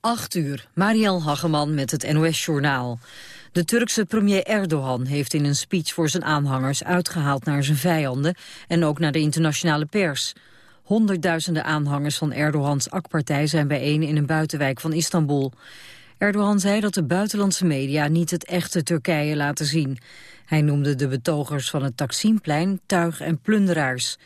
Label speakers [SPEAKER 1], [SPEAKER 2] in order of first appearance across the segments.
[SPEAKER 1] 8 uur, Marielle Hageman met het NOS-journaal. De Turkse premier Erdogan heeft in een speech voor zijn aanhangers uitgehaald naar zijn vijanden en ook naar de internationale pers. Honderdduizenden aanhangers van Erdogans AK-partij zijn bijeen in een buitenwijk van Istanbul. Erdogan zei dat de buitenlandse media niet het echte Turkije laten zien. Hij noemde de betogers van het Taksimplein tuig- en plunderaars.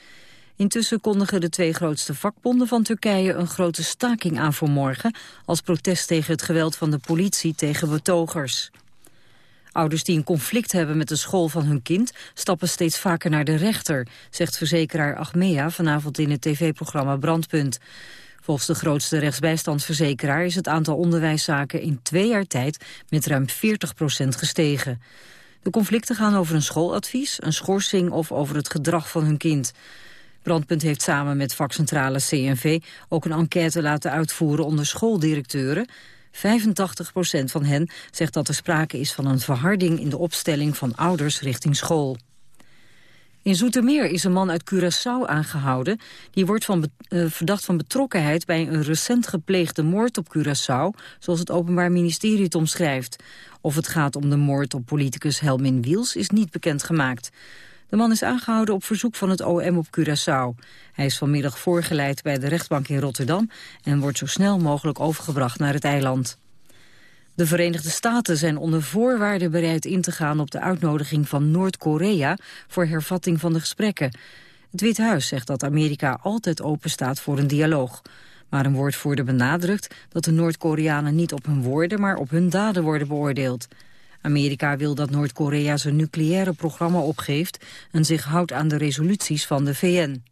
[SPEAKER 1] Intussen kondigen de twee grootste vakbonden van Turkije een grote staking aan voor morgen... als protest tegen het geweld van de politie tegen betogers. Ouders die een conflict hebben met de school van hun kind... stappen steeds vaker naar de rechter, zegt verzekeraar Achmea... vanavond in het tv-programma Brandpunt. Volgens de grootste rechtsbijstandsverzekeraar... is het aantal onderwijszaken in twee jaar tijd met ruim 40% gestegen. De conflicten gaan over een schooladvies, een schorsing... of over het gedrag van hun kind. Brandpunt heeft samen met vakcentrale CNV ook een enquête laten uitvoeren onder schooldirecteuren. 85% van hen zegt dat er sprake is van een verharding in de opstelling van ouders richting school. In Zoetermeer is een man uit Curaçao aangehouden. Die wordt van uh, verdacht van betrokkenheid bij een recent gepleegde moord op Curaçao, zoals het Openbaar Ministerie het omschrijft. Of het gaat om de moord op politicus Helmin Wiels is niet bekendgemaakt. De man is aangehouden op verzoek van het OM op Curaçao. Hij is vanmiddag voorgeleid bij de rechtbank in Rotterdam... en wordt zo snel mogelijk overgebracht naar het eiland. De Verenigde Staten zijn onder voorwaarden bereid in te gaan... op de uitnodiging van Noord-Korea voor hervatting van de gesprekken. Het Witte Huis zegt dat Amerika altijd open staat voor een dialoog. Maar een woordvoerder benadrukt dat de Noord-Koreanen niet op hun woorden... maar op hun daden worden beoordeeld. Amerika wil dat Noord-Korea zijn nucleaire programma opgeeft... en zich houdt aan de resoluties van de VN.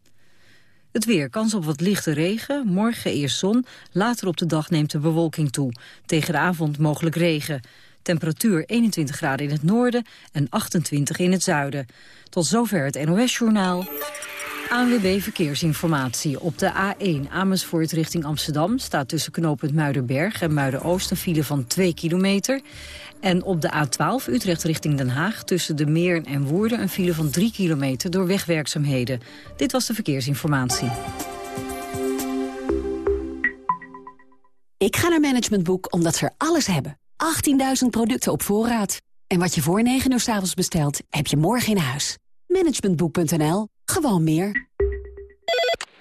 [SPEAKER 1] Het weer, kans op wat lichte regen, morgen eerst zon... later op de dag neemt de bewolking toe. Tegen de avond mogelijk regen. Temperatuur 21 graden in het noorden en 28 in het zuiden. Tot zover het NOS-journaal. ANWB Verkeersinformatie. Op de A1 Amersfoort richting Amsterdam staat tussen knooppunt Muidenberg en Muiden-Oost een file van 2 kilometer. En op de A12 Utrecht richting Den Haag tussen de Meern en Woerden een file van 3 kilometer door wegwerkzaamheden. Dit was de verkeersinformatie.
[SPEAKER 2] Ik ga naar Management Boek omdat ze er alles hebben. 18.000 producten op voorraad. En wat je voor 9 uur s avonds bestelt, heb je morgen in huis. Managementboek.nl. Gewoon meer.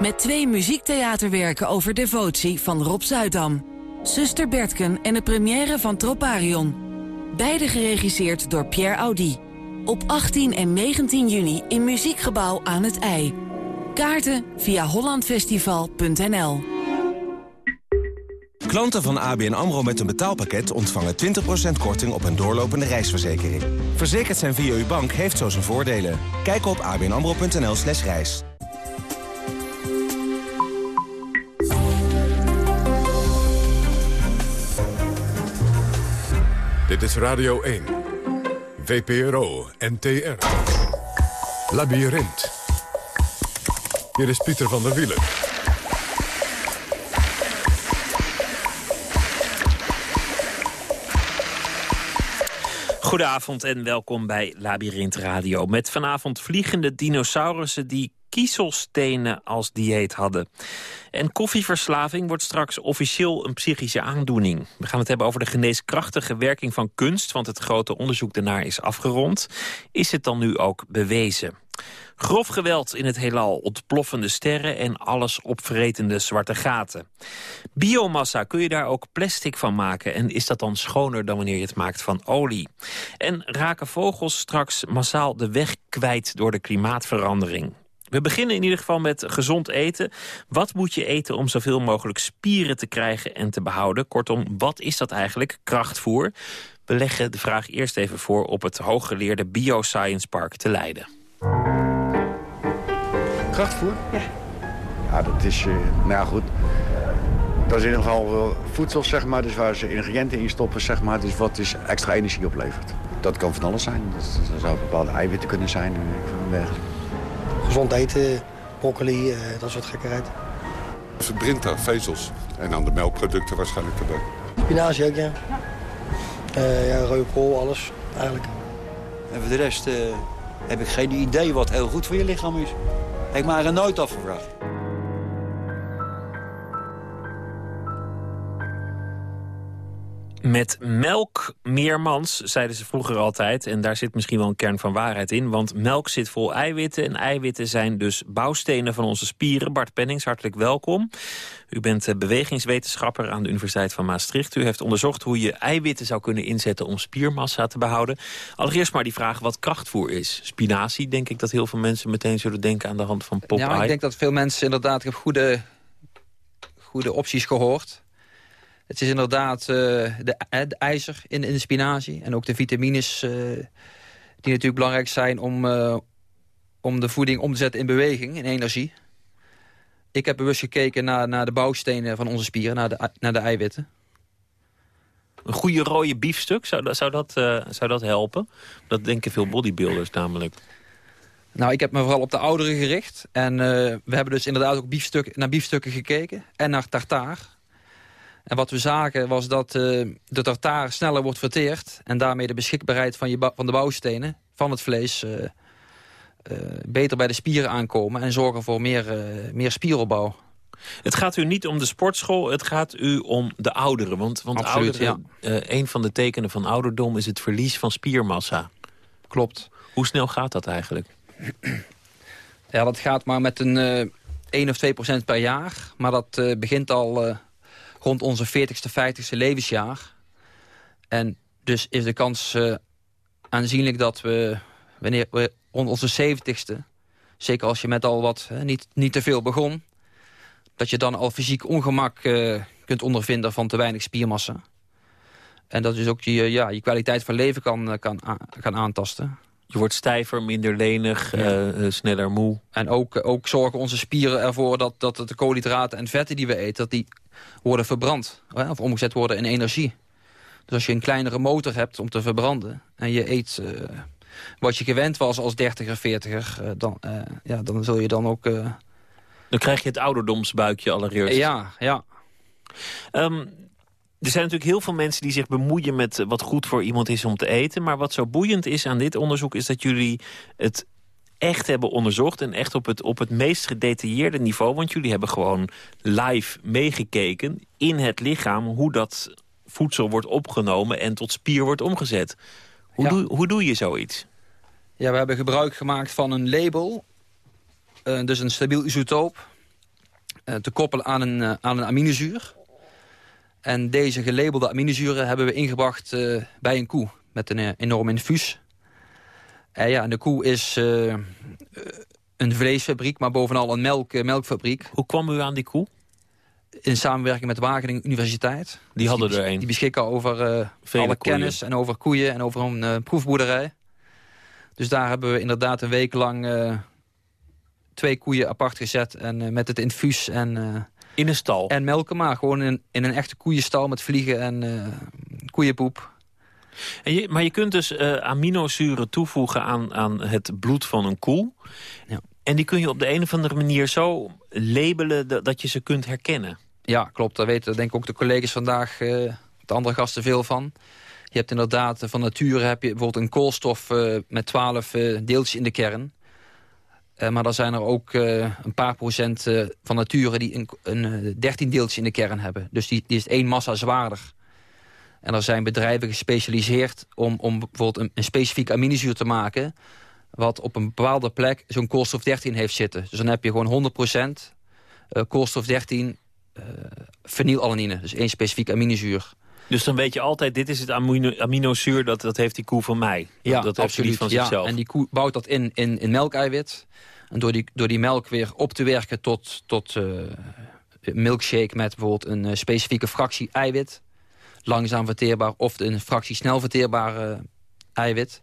[SPEAKER 3] Met twee muziektheaterwerken over devotie van Rob Zuidam. Zuster Bertken en de première van Troparion. Beide geregisseerd door Pierre Audi. Op 18 en 19 juni in Muziekgebouw aan het IJ. Kaarten via hollandfestival.nl
[SPEAKER 4] Klanten van ABN AMRO met een betaalpakket ontvangen 20% korting op een doorlopende reisverzekering. Verzekerd zijn via uw bank heeft zo zijn voordelen. Kijk op abnamro.nl slash reis.
[SPEAKER 5] Dit is Radio 1. VPRO, NTR. Labyrinth. Hier is Pieter van der Wielen.
[SPEAKER 6] Goedenavond en welkom bij Labyrinth Radio. Met vanavond vliegende dinosaurussen die kiezelstenen als dieet hadden. En koffieverslaving wordt straks officieel een psychische aandoening. We gaan het hebben over de geneeskrachtige werking van kunst... want het grote onderzoek daarnaar is afgerond. Is het dan nu ook bewezen? Grof geweld in het heelal, ontploffende sterren en alles opvretende zwarte gaten. Biomassa, kun je daar ook plastic van maken? En is dat dan schoner dan wanneer je het maakt van olie? En raken vogels straks massaal de weg kwijt door de klimaatverandering? We beginnen in ieder geval met gezond eten. Wat moet je eten om zoveel mogelijk spieren te krijgen en te behouden? Kortom, wat is dat eigenlijk, krachtvoer? We leggen de vraag eerst even voor op het hooggeleerde Bioscience Park te Leiden.
[SPEAKER 7] Krachtvoer?
[SPEAKER 8] Ja.
[SPEAKER 7] Ja, dat is... Uh, nou ja, goed. Dat is in ieder geval voedsel, zeg maar, dus waar ze ingrediënten in stoppen, zeg maar, dus wat dus extra energie oplevert. Dat kan van alles zijn. Dat, dat zou bepaalde eiwitten kunnen zijn.
[SPEAKER 8] Gezond eten, broccoli, uh, dat soort gekkerheid.
[SPEAKER 9] Daar vezels. En dan de melkproducten waarschijnlijk erbij.
[SPEAKER 8] Spinazie ook, ja. Uh, ja, rode kool, alles eigenlijk.
[SPEAKER 10] En voor de rest uh, heb ik geen idee wat heel goed voor je lichaam is. Heb ik maar er nooit afgevraagd.
[SPEAKER 6] Met melk meermans, zeiden ze vroeger altijd. En daar zit misschien wel een kern van waarheid in. Want melk zit vol eiwitten. En eiwitten zijn dus bouwstenen van onze spieren. Bart Pennings, hartelijk welkom. U bent eh, bewegingswetenschapper aan de Universiteit van Maastricht. U heeft onderzocht hoe je eiwitten zou kunnen inzetten om spiermassa te behouden. Allereerst maar die vraag wat krachtvoer is. Spinazie, denk ik dat heel veel mensen meteen zullen denken aan de hand van Popeye.
[SPEAKER 11] Ja, ik denk dat veel mensen inderdaad heb goede, goede opties gehoord. Het is inderdaad uh, de, de, ijzer in, in de spinazie. En ook de vitamines uh, die natuurlijk belangrijk zijn om, uh, om de voeding om te zetten in beweging, in energie. Ik heb bewust gekeken naar, naar de bouwstenen van onze spieren, naar de, naar de eiwitten.
[SPEAKER 6] Een goede rode biefstuk, zou dat, zou dat, zou dat helpen? Dat denken veel bodybuilders namelijk.
[SPEAKER 11] Nou, ik heb me vooral op de ouderen gericht. En we hebben dus inderdaad ook biefstuk, naar biefstukken gekeken. En naar tartaar. En wat we zagen was dat uh, de tartaar sneller wordt verteerd... en daarmee de beschikbaarheid van, je van de bouwstenen, van het vlees... Uh, uh, beter bij de spieren aankomen en zorgen voor meer, meer spieropbouw.
[SPEAKER 6] Het gaat u niet om de sportschool, het gaat u om de ouderen. Want, want Absoluut, ouderen, ja. een van de tekenen van ouderdom is het verlies van spiermassa.
[SPEAKER 11] Klopt.
[SPEAKER 6] Hoe snel gaat dat eigenlijk?
[SPEAKER 11] Ja, dat gaat maar met een 1 of 2 procent per jaar. Maar dat begint al rond onze 40ste, 50ste levensjaar. En dus is de kans uh, aanzienlijk dat we, wanneer we rond onze 70ste... zeker als je met al wat, hè, niet, niet te veel begon... dat je dan al fysiek ongemak uh, kunt ondervinden van te weinig spiermassa. En dat dus ook je, ja, je kwaliteit van leven kan, uh, kan, kan aantasten.
[SPEAKER 6] Je wordt stijver, minder lenig, ja. uh, sneller moe.
[SPEAKER 11] En ook, ook zorgen onze spieren ervoor dat, dat de koolhydraten en vetten die we eten... dat die worden verbrand. Of omgezet worden in energie. Dus als je een kleinere motor hebt om te verbranden... en je eet uh, wat je gewend was als dertiger, veertiger... Uh, dan, uh, ja, dan zul je dan ook...
[SPEAKER 6] Dan krijg je het ouderdomsbuikje allereerst.
[SPEAKER 11] Ja, ja.
[SPEAKER 6] Um, er zijn natuurlijk heel veel mensen die zich bemoeien met wat goed voor iemand is om te eten. Maar wat zo boeiend is aan dit onderzoek is dat jullie het echt hebben onderzocht... en echt op het, op het meest gedetailleerde niveau... want jullie hebben gewoon live meegekeken in het lichaam... hoe dat voedsel wordt opgenomen en tot spier wordt omgezet. Hoe, doe, hoe doe je zoiets?
[SPEAKER 11] Ja, we hebben gebruik gemaakt van een label. Uh, dus een stabiel isotoop. Uh, te koppelen aan een, uh, aan een aminozuur. En deze gelabelde aminozuren hebben we ingebracht bij een koe. Met een enorm infuus. Uh, ja, de koe is uh, een vleesfabriek, maar bovenal een melk, uh, melkfabriek.
[SPEAKER 6] Hoe kwam u aan die koe?
[SPEAKER 11] In samenwerking met Wageningen Universiteit.
[SPEAKER 6] Die hadden er een.
[SPEAKER 11] Die beschikken over alle koeien. kennis en over koeien en over een proefboerderij. Dus daar hebben we inderdaad een week lang twee koeien apart gezet. En met het infuus en...
[SPEAKER 6] in een stal?
[SPEAKER 11] En melken, maar gewoon in, in een echte koeienstal met vliegen en koeienpoep.
[SPEAKER 6] En je, maar je kunt dus uh, aminozuren toevoegen aan, aan het bloed van een koe. Ja. En die kun je op de een of andere manier zo labelen dat, je ze kunt herkennen.
[SPEAKER 11] Ja, klopt. Daar weten denk ik ook de collega's vandaag, uh, de andere gasten, veel van. Je hebt inderdaad, van nature heb je bijvoorbeeld een koolstof uh, met 12 deeltjes in de kern. maar er zijn er ook een paar procent van nature die een, een 13 deeltjes in de kern hebben. Dus die, die is één massa zwaarder. En er zijn bedrijven gespecialiseerd om, om bijvoorbeeld een, een specifieke aminozuur te maken... wat op een bepaalde plek zo'n koolstof 13 heeft zitten. Dus dan heb je gewoon 100% uh, koolstof 13 uh, fenylalanine. Dus één specifieke aminozuur.
[SPEAKER 6] Dus dan weet je altijd, dit is het amino aminozuur, dat, dat heeft die koe van mij.
[SPEAKER 11] Ja,
[SPEAKER 6] dat
[SPEAKER 11] absoluut.
[SPEAKER 6] Heeft van
[SPEAKER 11] ja,
[SPEAKER 6] zichzelf.
[SPEAKER 11] en die koe bouwt dat in, in, in melkeiwit. En door die, door die melk weer op te werken tot, tot uh, milkshake met bijvoorbeeld een specifieke fractie eiwit langzaam verteerbaar of een fractie snel verteerbaar uh, eiwit.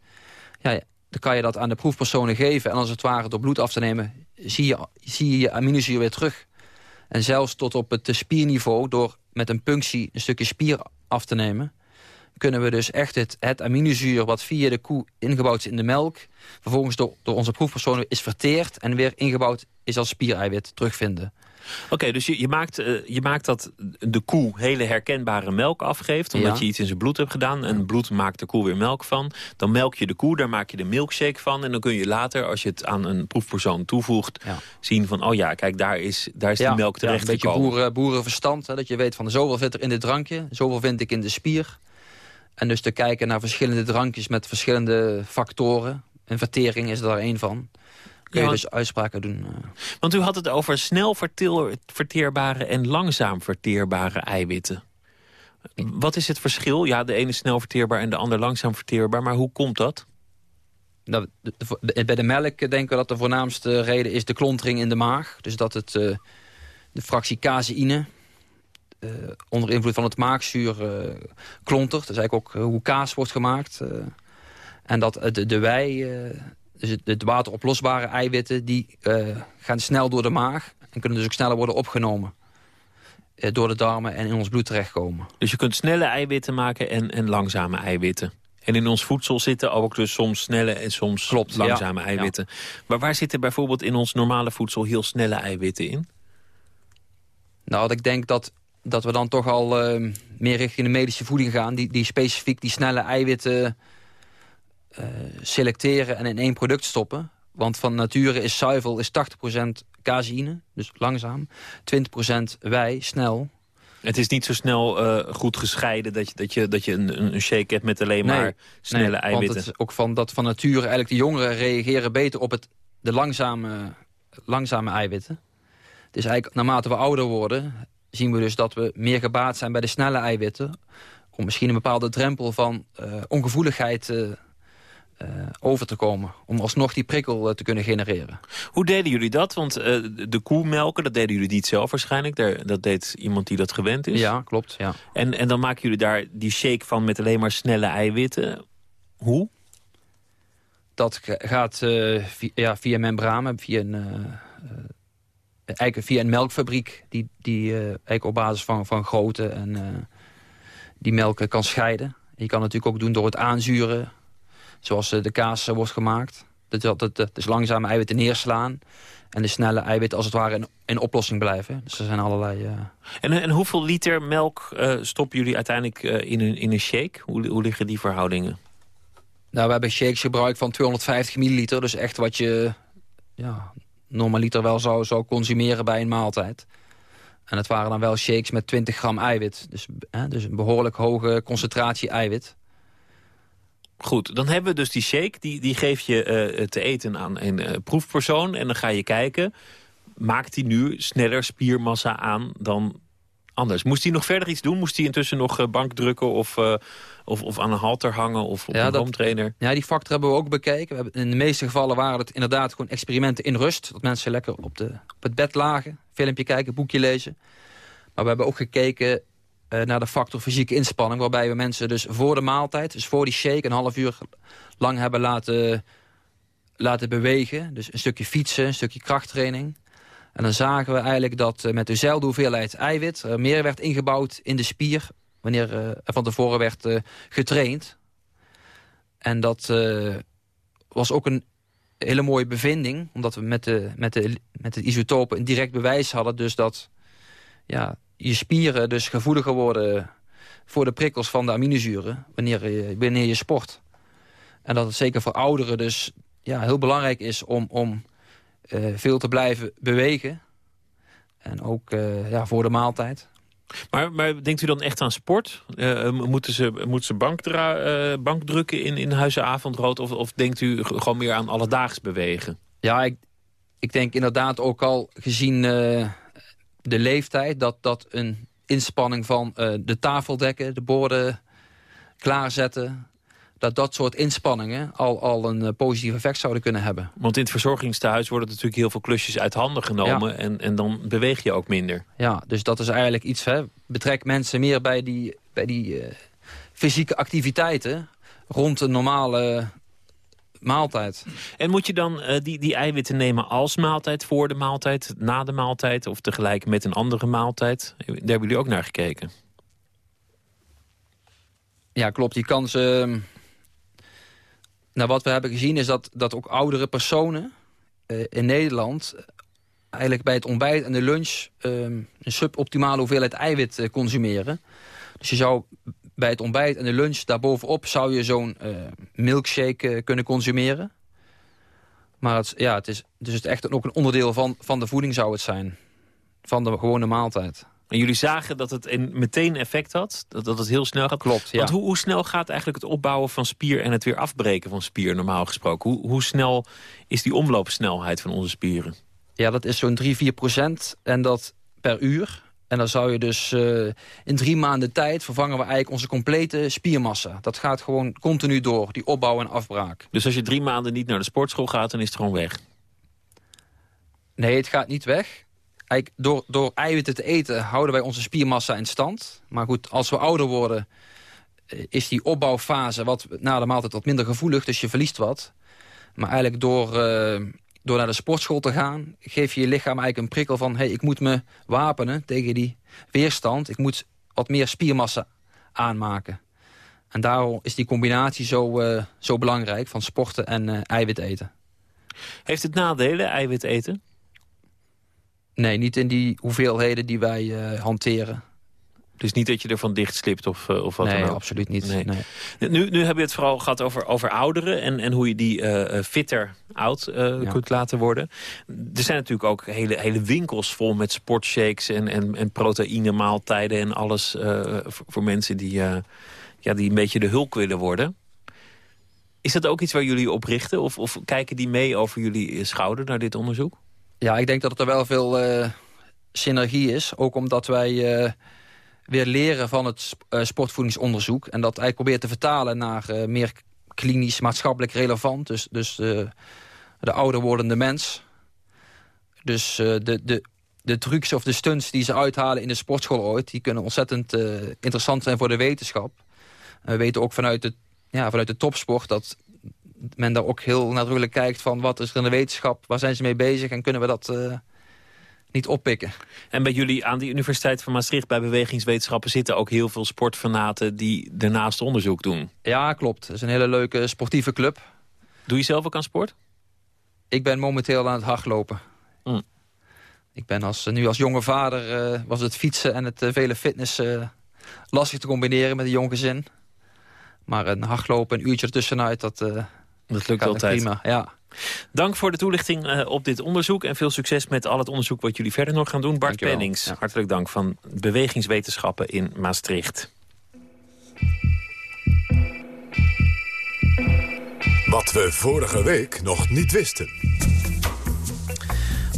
[SPEAKER 11] Ja, dan kan je dat aan de proefpersonen geven. En als het ware door bloed af te nemen, zie je zie je, je aminozuur weer terug. En zelfs tot op het spierniveau, door met een punctie een stukje spier af te nemen... kunnen we dus echt het, het aminozuur wat via de koe ingebouwd is in de melk... vervolgens door, door onze proefpersonen is verteerd... en weer ingebouwd is als spiereiwit terugvinden.
[SPEAKER 6] Oké, dus je, je, maakt, uh, je maakt dat de koe hele herkenbare melk afgeeft... omdat
[SPEAKER 11] Ja.
[SPEAKER 6] je iets in zijn bloed hebt gedaan. En bloed maakt de koe weer melk van. Dan melk je de koe, daar maak je de milkshake van. En dan kun je later, als je het aan een proefpersoon toevoegt... zien van, oh ja, kijk, daar is, daar is die melk
[SPEAKER 11] ja, een beetje boeren, boerenverstand. Hè, dat je weet van zoveel zit er in dit drankje, zoveel vind ik in de spier. En dus te kijken naar verschillende drankjes met verschillende factoren. En vertering is daar één van. Kun
[SPEAKER 6] Ja,
[SPEAKER 11] je
[SPEAKER 6] want-
[SPEAKER 11] dus uitspraken doen. eh.
[SPEAKER 6] Want u had het over snel verteerbare en langzaam verteerbare eiwitten. Wat is het verschil? Ja, de ene is snel verteerbaar en de ander langzaam verteerbaar. Maar hoe komt dat?
[SPEAKER 11] Nou, de- de- de- bij de melk denken we dat de voornaamste reden is de klontering in de maag. Dus dat het, eh, de fractie caseïne eh, onder invloed van het maagzuur eh, klontert. Dat is eigenlijk ook hoe kaas wordt gemaakt. en dat de, de wei, dus het, het wateroplosbare eiwitten, die eh, gaan snel door de maag. En kunnen dus ook sneller worden opgenomen. eh, door de darmen en in ons bloed terechtkomen.
[SPEAKER 6] Dus je kunt snelle eiwitten maken en, en langzame eiwitten. En in ons voedsel zitten ook dus soms snelle en soms
[SPEAKER 11] Klopt,
[SPEAKER 6] langzame
[SPEAKER 11] ja.
[SPEAKER 6] eiwitten. Maar waar zitten bijvoorbeeld in ons normale voedsel heel snelle eiwitten in?
[SPEAKER 11] Nou, ik denk dat, dat we dan toch al eh, meer richting de medische voeding gaan... die, die specifiek die snelle eiwitten selecteren en in één product stoppen. Want van nature is zuivel is 80% caseïne, dus langzaam. 20% wei, snel.
[SPEAKER 6] Het is niet zo snel eh, goed gescheiden dat je, dat je, dat je een, een shake hebt met alleen maar snelle
[SPEAKER 11] nee,
[SPEAKER 6] eiwitten.
[SPEAKER 11] Want het is ook van, dat van nature eigenlijk de jongeren reageren beter op het, de langzame, langzame eiwitten. Dus eigenlijk naarmate we ouder worden, zien we dus dat we meer gebaat zijn bij de snelle eiwitten. Om misschien een bepaalde drempel van eh, ongevoeligheid eh, eh, over te komen. Om alsnog die prikkel eh, te kunnen genereren.
[SPEAKER 6] Hoe deden jullie dat? Want eh, de koe melken, dat deden jullie niet zelf waarschijnlijk. Daar, dat deed iemand die dat gewend is.
[SPEAKER 11] Ja, klopt. Ja.
[SPEAKER 6] En, en dan maken jullie daar die shake van met alleen maar snelle eiwitten. Hoe?
[SPEAKER 11] Dat ga- gaat via, ja, via membranen, via een, eigenlijk via een melkfabriek... die, die eigenlijk op basis van, van grootte en die melk eh, kan scheiden. Je kan het natuurlijk ook doen door het aanzuren, zoals eh, de kaas eh, wordt gemaakt. Dat, dat, is langzame eiwitten neerslaan en de snelle eiwitten als het ware in, in oplossing blijven. Dus er zijn allerlei... eh,
[SPEAKER 6] En, en hoeveel liter melk eh, stoppen jullie uiteindelijk in, een, in een shake? Hoe, hoe liggen die verhoudingen?
[SPEAKER 11] Nou, we hebben shakes gebruikt van 250 milliliter. Dus echt wat je ja, normaliter wel zou, zou consumeren bij een maaltijd. En het waren dan wel shakes met 20 gram eiwit. Dus, hè, dus een behoorlijk hoge concentratie eiwit.
[SPEAKER 6] Goed, dan hebben we dus die shake. Die, die geef je eh, te eten aan een eh, proefpersoon. En dan ga je kijken, maakt hij nu sneller spiermassa aan dan anders? Moest hij nog verder iets doen? Moest hij intussen nog eh, bank drukken of, of, of aan een halter hangen of op
[SPEAKER 11] Ja,
[SPEAKER 6] een
[SPEAKER 11] dat-
[SPEAKER 6] home trainer?
[SPEAKER 11] Ja, die factor hebben we ook bekeken. We hebben, in de meeste gevallen waren het inderdaad gewoon experimenten in rust. Dat mensen lekker op, de, op het bed lagen, filmpje kijken, boekje lezen. Maar we hebben ook gekeken eh, naar de factor fysieke inspanning... waarbij we mensen dus voor de maaltijd, dus voor die shake... een half uur lang hebben laten, laten bewegen. Dus een stukje fietsen, een stukje krachttraining. En dan zagen we eigenlijk dat eh, met dezelfde hoeveelheid eiwit... er meer werd ingebouwd in de spier... wanneer eh, er van tevoren werd getraind. En dat was ook een hele mooie bevinding. Omdat we met de, met de, met de isotopen een direct bewijs hadden. Dus dat ja, je spieren dus gevoeliger worden voor de prikkels van de aminozuren. Wanneer je, wanneer je sport. En dat het zeker voor ouderen dus ja, heel belangrijk is om, om eh, veel te blijven bewegen. En ook eh, ja, voor de maaltijd.
[SPEAKER 6] Maar, maar denkt u dan echt aan sport? Eh, moeten ze, moeten ze bank, dra- eh, bank drukken in, in huizen avondrood? Of, of denkt u gewoon meer aan alledaags bewegen?
[SPEAKER 11] Ja, ik, ik denk inderdaad ook al gezien de leeftijd... dat, dat een inspanning van eh, de tafel dekken, de borden klaarzetten... dat dat soort inspanningen al, al een eh, positief effect zouden kunnen hebben.
[SPEAKER 6] Want in het verzorgingstehuis worden natuurlijk heel veel klusjes uit handen genomen.
[SPEAKER 11] Ja.
[SPEAKER 6] En, en dan beweeg je ook minder.
[SPEAKER 11] Ja, dus dat is eigenlijk iets... Hè, betrek mensen meer bij die, bij die eh, fysieke activiteiten... rond een normale maaltijd.
[SPEAKER 6] En moet je dan uh, die, die eiwitten nemen als maaltijd, voor de maaltijd, na de maaltijd... of tegelijk met een andere maaltijd? Daar hebben jullie ook naar gekeken.
[SPEAKER 11] Ja, klopt. Die kan ze... Nou, wat we hebben gezien is dat, dat ook oudere personen uh, in Nederland... eigenlijk bij het ontbijt en de lunch een suboptimale hoeveelheid eiwit consumeren. Dus je zou bij het ontbijt en de lunch daarbovenop zou je zo'n uh, milkshake uh, kunnen consumeren. Maar het, ja, het is dus het echt ook een onderdeel van, van de voeding zou het zijn. Van de gewone maaltijd.
[SPEAKER 6] En jullie zagen dat het een, meteen effect had? Dat, dat het heel snel gaat?
[SPEAKER 11] Klopt, ja.
[SPEAKER 6] Want hoe, hoe snel gaat eigenlijk het opbouwen van spier... en het weer afbreken van spier, normaal gesproken? Hoe, hoe snel is die omloopsnelheid van onze spieren?
[SPEAKER 11] Ja, dat is zo'n 3, 4 procent. En dat per uur. En dan zou je dus uh, in drie maanden tijd vervangen we eigenlijk onze complete spiermassa. Dat gaat gewoon continu door, die opbouw en afbraak.
[SPEAKER 6] Dus als je drie maanden niet naar de sportschool gaat, dan is het gewoon weg?
[SPEAKER 11] Nee, het gaat niet weg. Eigenlijk door, door eiwitten te eten houden wij onze spiermassa in stand. Maar goed, als we ouder worden is die opbouwfase wat, na de maaltijd wat minder gevoelig. Dus je verliest wat. Maar eigenlijk door... Uh, door naar de sportschool te gaan, geef je je lichaam eigenlijk een prikkel van... hey, ik moet me wapenen tegen die weerstand. Ik moet wat meer spiermassa aanmaken. En daarom is die combinatie zo, uh, zo belangrijk van sporten en uh, eiwit eten.
[SPEAKER 6] Heeft het nadelen, eiwit eten?
[SPEAKER 11] Nee, niet in die hoeveelheden die wij uh, hanteren.
[SPEAKER 6] Dus niet dat je ervan dicht slipt of, uh, of wat
[SPEAKER 11] nee,
[SPEAKER 6] dan ook?
[SPEAKER 11] absoluut niet. Nee.
[SPEAKER 6] Nee. Nu, nu heb je het vooral gehad over, over ouderen... en, en hoe je die uh, fitter oud uh, ja. kunt laten worden. Er zijn natuurlijk ook hele, hele winkels vol met sportshakes... en, en, en proteïne maaltijden en alles voor, voor, mensen die, ja, die een beetje de hulk willen worden. Is dat ook iets waar jullie op richten? Of, of kijken die mee over jullie schouder naar dit onderzoek?
[SPEAKER 11] Ja, ik denk dat er wel veel synergie is. Ook omdat wij weer leren van het uh, sportvoedingsonderzoek. En dat eigenlijk probeert te vertalen naar uh, meer klinisch, maatschappelijk relevant. Dus, dus uh, de ouder wordende mens. Dus de, de, de trucs of de stunts die ze uithalen in de sportschool ooit... die kunnen ontzettend interessant zijn voor de wetenschap. we weten ook vanuit de, ja, vanuit de topsport dat men daar ook heel nadrukkelijk kijkt... van wat is er in de wetenschap, waar zijn ze mee bezig... en kunnen we dat niet oppikken.
[SPEAKER 6] En bij jullie aan de Universiteit van Maastricht... bij bewegingswetenschappen zitten ook heel veel sportfanaten... die daarnaast onderzoek doen.
[SPEAKER 11] Ja, klopt. Het is een hele leuke sportieve club.
[SPEAKER 6] Doe je zelf ook aan sport?
[SPEAKER 11] Ik ben momenteel aan het hardlopen. Mm. Ik ben als, nu als jonge vader... Uh, was het fietsen en het uh, vele fitness uh, lastig te combineren met een jong gezin. Maar een hardlopen, een uurtje ertussenuit, dat,
[SPEAKER 6] dat lukt altijd.
[SPEAKER 11] prima. Ja.
[SPEAKER 6] Dank voor de toelichting uh, op dit onderzoek. En veel succes met al het onderzoek wat jullie verder nog gaan doen. Bart Pennings, ja. hartelijk dank van Bewegingswetenschappen in Maastricht.
[SPEAKER 5] Wat we vorige week nog niet wisten.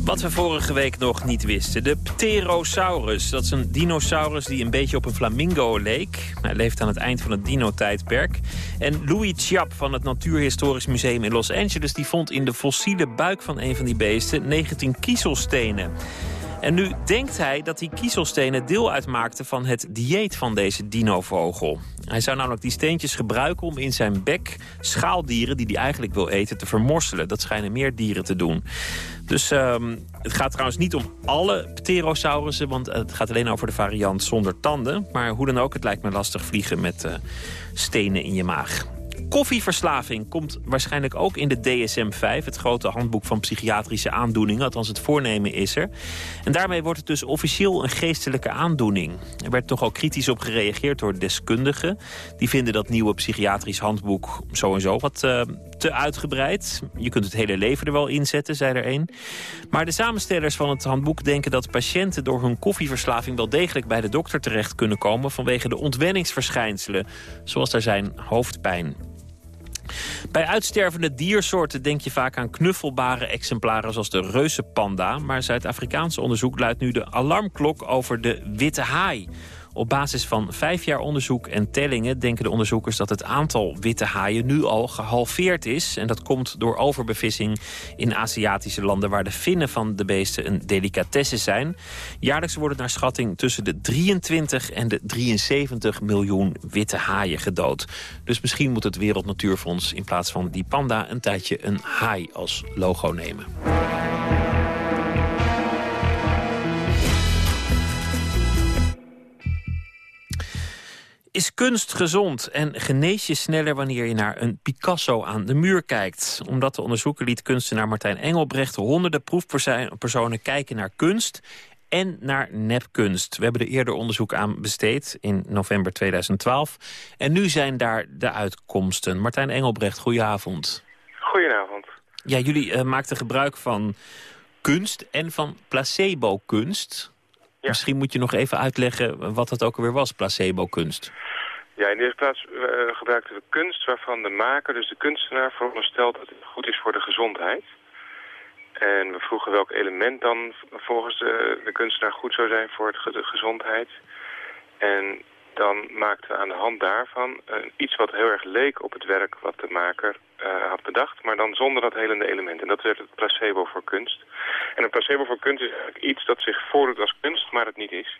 [SPEAKER 6] Wat we vorige week nog niet wisten. De Pterosaurus. Dat is een dinosaurus die een beetje op een flamingo leek. Hij leeft aan het eind van het dino-tijdperk. En Louis Chiap van het Natuurhistorisch Museum in Los Angeles... die vond in de fossiele buik van een van die beesten 19 kiezelstenen. En nu denkt hij dat die kiezelstenen deel uitmaakten van het dieet van deze dinovogel. Hij zou namelijk die steentjes gebruiken om in zijn bek schaaldieren die hij eigenlijk wil eten te vermorselen. Dat schijnen meer dieren te doen. Dus um, het gaat trouwens niet om alle pterosaurussen, want het gaat alleen over de variant zonder tanden. Maar hoe dan ook, het lijkt me lastig vliegen met uh, stenen in je maag. Koffieverslaving komt waarschijnlijk ook in de DSM-5... het grote handboek van psychiatrische aandoeningen. Althans, het voornemen is er. En daarmee wordt het dus officieel een geestelijke aandoening. Er werd toch ook kritisch op gereageerd door deskundigen. Die vinden dat nieuwe psychiatrisch handboek sowieso wat uh, te uitgebreid. Je kunt het hele leven er wel in zetten, zei er één. Maar de samenstellers van het handboek denken dat patiënten... door hun koffieverslaving wel degelijk bij de dokter terecht kunnen komen... vanwege de ontwenningsverschijnselen, zoals er zijn hoofdpijn. Bij uitstervende diersoorten denk je vaak aan knuffelbare exemplaren zoals de reuzenpanda. Maar Zuid-Afrikaans onderzoek luidt nu de alarmklok over de witte haai. Op basis van vijf jaar onderzoek en tellingen denken de onderzoekers dat het aantal witte haaien nu al gehalveerd is. En dat komt door overbevissing in Aziatische landen waar de vinnen van de beesten een delicatesse zijn. Jaarlijks worden naar schatting tussen de 23 en de 73 miljoen witte haaien gedood. Dus misschien moet het Wereld Natuurfonds in plaats van die panda een tijdje een haai als logo nemen. Is kunst gezond en genees je sneller wanneer je naar een Picasso aan de muur kijkt? Omdat de onderzoeker liet kunstenaar Martijn Engelbrecht honderden proefpersonen kijken naar kunst en naar nepkunst. We hebben er eerder onderzoek aan besteed in november 2012. En nu zijn daar de uitkomsten. Martijn Engelbrecht, goedenavond.
[SPEAKER 12] Goedenavond.
[SPEAKER 6] Ja, jullie uh, maakten gebruik van kunst en van placebo-kunst. Misschien moet je nog even uitleggen wat dat ook alweer was, placebo-kunst.
[SPEAKER 12] Ja, in de eerste plaats uh, gebruikten we kunst waarvan de maker, dus de kunstenaar, veronderstelt dat het goed is voor de gezondheid. En we vroegen welk element dan volgens de, de kunstenaar goed zou zijn voor het, de gezondheid. En dan maakten we aan de hand daarvan uh, iets wat heel erg leek op het werk wat de maker uh, had bedacht, maar dan zonder dat helende element. En dat werd het placebo voor kunst. En een placebo voor kunst is eigenlijk iets dat zich voordoet als kunst, maar het niet is.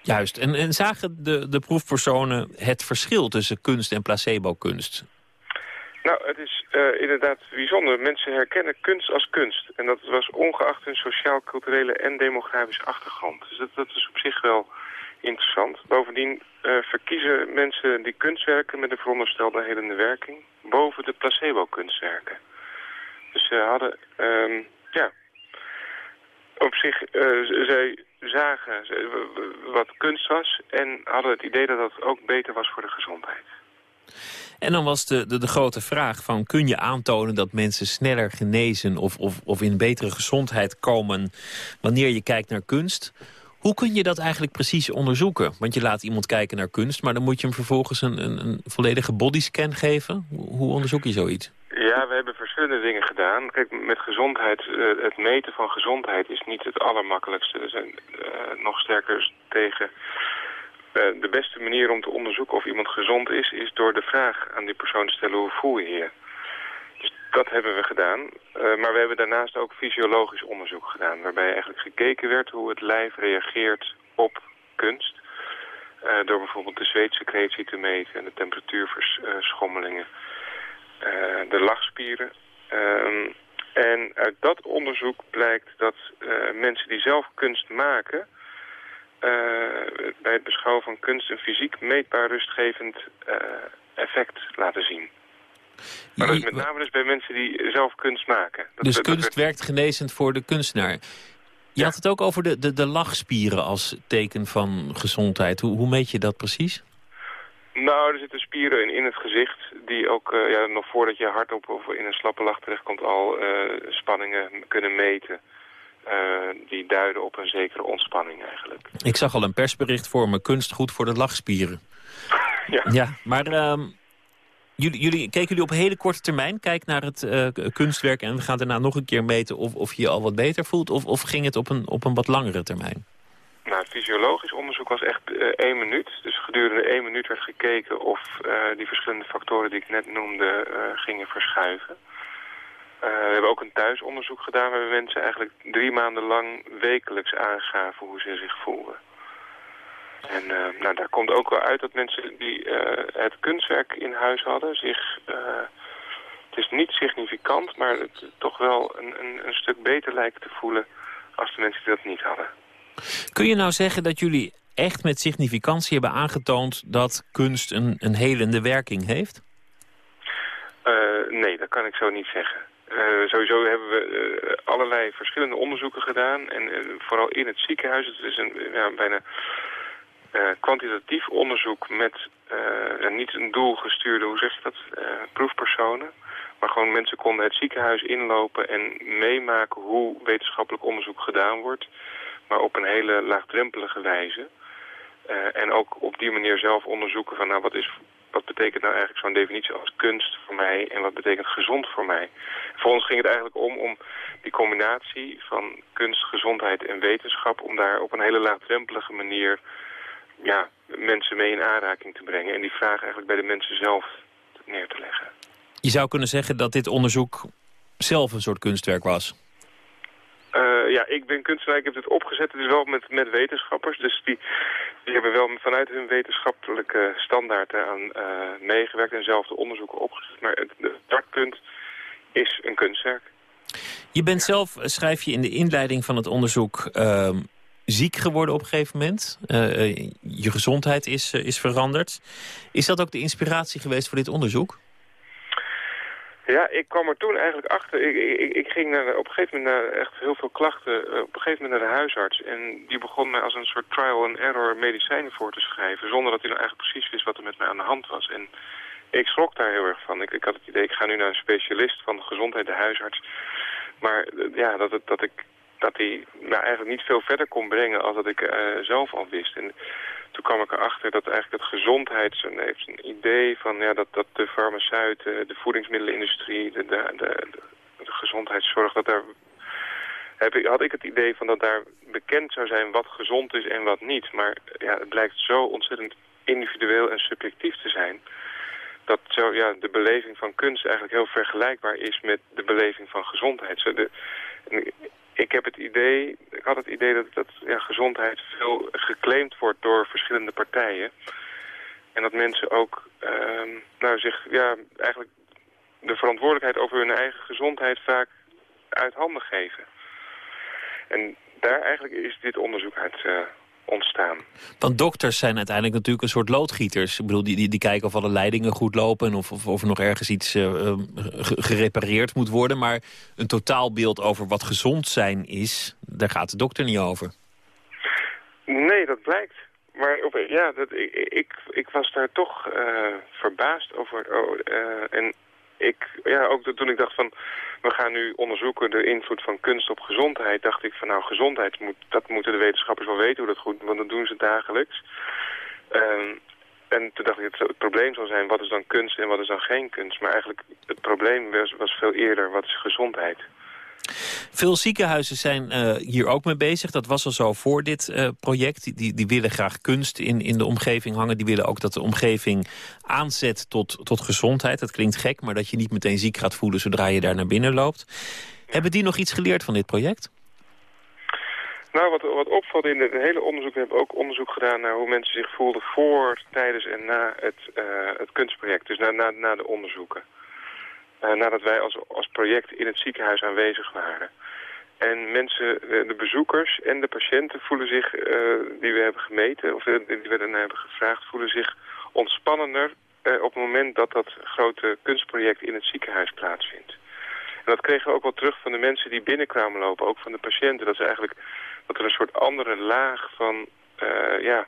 [SPEAKER 6] Juist. En, en zagen de, de proefpersonen het verschil tussen kunst en placebo-kunst?
[SPEAKER 12] Nou, het is uh, inderdaad bijzonder. Mensen herkennen kunst als kunst. En dat was ongeacht hun sociaal-culturele en demografische achtergrond. Dus dat, dat is op zich wel interessant. Bovendien uh, verkiezen mensen die kunstwerken met een veronderstelde helende werking boven de placebo-kunstwerken. Dus ze hadden, um, ja, op zich, uh, zij zagen wat kunst was en hadden het idee dat dat ook beter was voor de gezondheid.
[SPEAKER 6] En dan was de, de, de, grote vraag van kun je aantonen dat mensen sneller genezen of, of, of in betere gezondheid komen wanneer je kijkt naar kunst? Hoe kun je dat eigenlijk precies onderzoeken? Want je laat iemand kijken naar kunst, maar dan moet je hem vervolgens een, een, een volledige bodyscan geven. Hoe onderzoek je zoiets?
[SPEAKER 12] Ja, we hebben verschillende dingen gedaan. Kijk, met gezondheid, uh, het meten van gezondheid is niet het allermakkelijkste. Er zijn uh, nog sterker tegen. Uh, de beste manier om te onderzoeken of iemand gezond is, is door de vraag aan die persoon te stellen hoe voel je je. Dat hebben we gedaan. maar we hebben daarnaast ook fysiologisch onderzoek gedaan. Waarbij eigenlijk gekeken werd hoe het lijf reageert op kunst. door bijvoorbeeld de zweetsecretie te meten en de temperatuurverschommelingen. Eh, de lachspieren. Ehm, en uit dat onderzoek blijkt dat eh, mensen die zelf kunst maken... Eh, bij het beschouwen van kunst een fysiek meetbaar rustgevend. Maar dat is met name dus bij mensen die zelf kunst maken. Dat,
[SPEAKER 6] dus kunst werkt genezend voor de kunstenaar. Je had het ook over de, de, de lachspieren als teken van gezondheid. Hoe, hoe meet je dat precies?
[SPEAKER 12] Nou, er zitten spieren in, in het gezicht die ook uh, ja, nog voordat je hardop of in een slappe lach terechtkomt al uh, spanningen kunnen meten. Uh, die duiden op een zekere ontspanning eigenlijk.
[SPEAKER 6] Ik zag al een persbericht voor me, kunst goed voor de lachspieren.
[SPEAKER 12] ja.
[SPEAKER 6] ja, maar ehm, jullie, keken jullie op hele korte termijn, kijk naar het kunstwerk en we gaan daarna nog een keer meten of, of je je al wat beter voelt? Of, of ging het op een, op een wat langere termijn?
[SPEAKER 12] Nou, fysiologisch onderzoek was echt uh, één minuut. Dus gedurende één minuut werd gekeken of uh, die verschillende factoren die ik net noemde gingen verschuiven. we hebben ook een thuisonderzoek gedaan waarbij mensen eigenlijk drie maanden lang wekelijks aangaven hoe ze zich voelden. En nou, daar komt ook wel uit dat mensen die het kunstwerk in huis hadden zich... het is niet significant, maar het toch wel een, een, een stuk beter lijkt te voelen als de mensen die dat niet hadden.
[SPEAKER 6] Kun je nou zeggen dat jullie echt met significantie hebben aangetoond... dat kunst een, een helende werking heeft?
[SPEAKER 12] Nee, dat kan ik zo niet zeggen. Uh, sowieso hebben we uh, allerlei verschillende onderzoeken gedaan. En vooral in het ziekenhuis. Het is een ja, bijna kwantitatief onderzoek met niet een doelgestuurde, hoe zeg je dat, proefpersonen. Maar gewoon mensen konden het ziekenhuis inlopen en meemaken hoe wetenschappelijk onderzoek gedaan wordt maar op een hele laagdrempelige wijze. En ook op die manier zelf onderzoeken van nou wat, is, wat betekent nou eigenlijk zo'n definitie als kunst voor mij en wat betekent gezond voor mij. Voor ons ging het eigenlijk om, om die combinatie van kunst, gezondheid en wetenschap, om daar op een hele laagdrempelige manier ja, mensen mee in aanraking te brengen. En die vraag eigenlijk bij de mensen zelf neer te leggen.
[SPEAKER 6] Je zou kunnen zeggen dat dit onderzoek zelf een soort kunstwerk was.
[SPEAKER 12] Uh, ja, ik ben kunstenaar, ik heb het opgezet. Het is wel met, met wetenschappers, dus die, die hebben wel vanuit hun wetenschappelijke standaard aan uh, meegewerkt en zelf de onderzoeken opgezet. Maar het, het startpunt is een kunstwerk.
[SPEAKER 6] Je bent zelf, eh, schrijf je in de inleiding van het onderzoek, uh, ziek geworden op een gegeven moment. Uh, je gezondheid is, is veranderd. Is dat ook de inspiratie geweest voor dit onderzoek?
[SPEAKER 12] Ja, ik kwam er toen eigenlijk achter. Ik, ik, ik ging op een gegeven moment naar echt heel veel klachten. Eh, op een gegeven moment naar de huisarts. En die begon mij als een soort trial and error medicijnen voor te schrijven. Zonder dat hij nou eigenlijk precies wist wat er met mij aan de hand was. En ik schrok daar heel erg van. Ik, ik had het idee, ik ga nu naar een specialist van de gezondheid, de huisarts. Maar eh, ja, dat, het, dat ik dat hij nou, eigenlijk niet veel verder kon brengen als dat ik uh, zelf al wist. En toen kwam ik erachter dat eigenlijk het gezondheids... heeft een idee van ja, dat, dat de farmaceuten, de voedingsmiddelenindustrie, de, de, de, de gezondheidszorg, dat daar heb ik, had ik het idee van dat daar bekend zou zijn wat gezond is en wat niet. Maar ja, het blijkt zo ontzettend individueel en subjectief te zijn... dat zo, ja, de beleving van kunst eigenlijk heel vergelijkbaar is met de beleving van gezondheid. Zo de, ik heb het idee, ik had het idee dat, dat ja, gezondheid veel geclaimd wordt door verschillende partijen. En dat mensen ook uh, nou, zich ja, eigenlijk de verantwoordelijkheid over hun eigen gezondheid vaak uit handen geven. En daar eigenlijk is dit onderzoek uit uh, ontstaan.
[SPEAKER 6] Want dokters zijn uiteindelijk natuurlijk een soort loodgieters. Ik bedoel, die, die, die kijken of alle leidingen goed lopen... en of, of, of er nog ergens iets uh, gerepareerd moet worden. Maar een totaalbeeld over wat gezond zijn is... daar gaat de dokter niet over.
[SPEAKER 12] Nee, dat blijkt. Maar ja, dat, ik, ik, ik was daar toch uh, verbaasd over. Oh, uh, en ik, ja, ook toen ik dacht van, we gaan nu onderzoeken de invloed van kunst op gezondheid, dacht ik van nou, gezondheid, moet, dat moeten de wetenschappers wel weten hoe dat goed, want dat doen ze dagelijks. Uh, en toen dacht ik, het, het probleem zal zijn, wat is dan kunst en wat is dan geen kunst? Maar eigenlijk, het probleem was, was veel eerder, wat is gezondheid?
[SPEAKER 6] Veel ziekenhuizen zijn uh, hier ook mee bezig. Dat was al zo voor dit uh, project. Die, die willen graag kunst in, in de omgeving hangen. Die willen ook dat de omgeving aanzet tot, tot gezondheid. Dat klinkt gek, maar dat je niet meteen ziek gaat voelen... zodra je daar naar binnen loopt. Hebben die nog iets geleerd van dit project?
[SPEAKER 12] Nou, wat, wat opvalt in het hele onderzoek... we hebben ook onderzoek gedaan naar hoe mensen zich voelden... voor, tijdens en na het, uh, het kunstproject. Dus na, na, na de onderzoeken. Uh, nadat wij als, als project in het ziekenhuis aanwezig waren. En mensen, de bezoekers en de patiënten voelen zich, uh, die we hebben gemeten, of die we dan hebben gevraagd, voelen zich ontspannender uh, op het moment dat dat grote kunstproject in het ziekenhuis plaatsvindt. En dat kregen we ook wel terug van de mensen die binnenkwamen lopen, ook van de patiënten. Dat, ze eigenlijk, dat er een soort andere laag van, ja,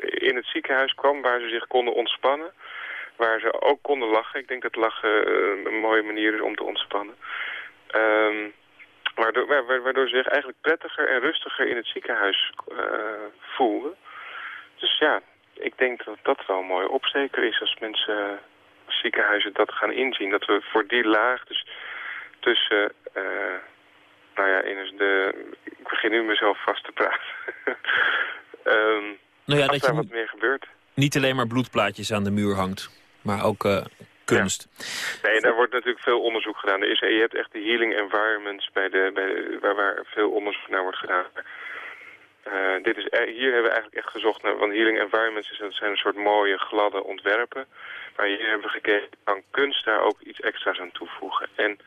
[SPEAKER 12] in het ziekenhuis kwam waar ze zich konden ontspannen waar ze ook konden lachen. Ik denk dat lachen uh, een mooie manier is om te ontspannen. Um, waardoor, waardoor ze zich eigenlijk prettiger en rustiger in het ziekenhuis uh, voelden. Dus ja, ik denk dat dat wel een mooie opsteker is als mensen, uh, ziekenhuizen dat gaan inzien. Dat we voor die laag, dus tussen, nou ja, in de, ik begin nu mezelf vast te praten. um,
[SPEAKER 6] nou ja,
[SPEAKER 12] dat, er wat meer gebeurt.
[SPEAKER 6] Niet alleen maar bloedplaatjes aan de muur hangt maar ook uh, kunst.
[SPEAKER 12] Nee, daar wordt natuurlijk veel onderzoek gedaan. Er is, je hebt echt de healing environments bij de, bij waar, waar veel onderzoek naar wordt gedaan. Uh, dit is, hier hebben we eigenlijk echt gezocht naar, want healing environments is, zijn een soort mooie, gladde ontwerpen. Maar hier hebben we gekeken, kan kunst daar ook iets extra's aan toevoegen? En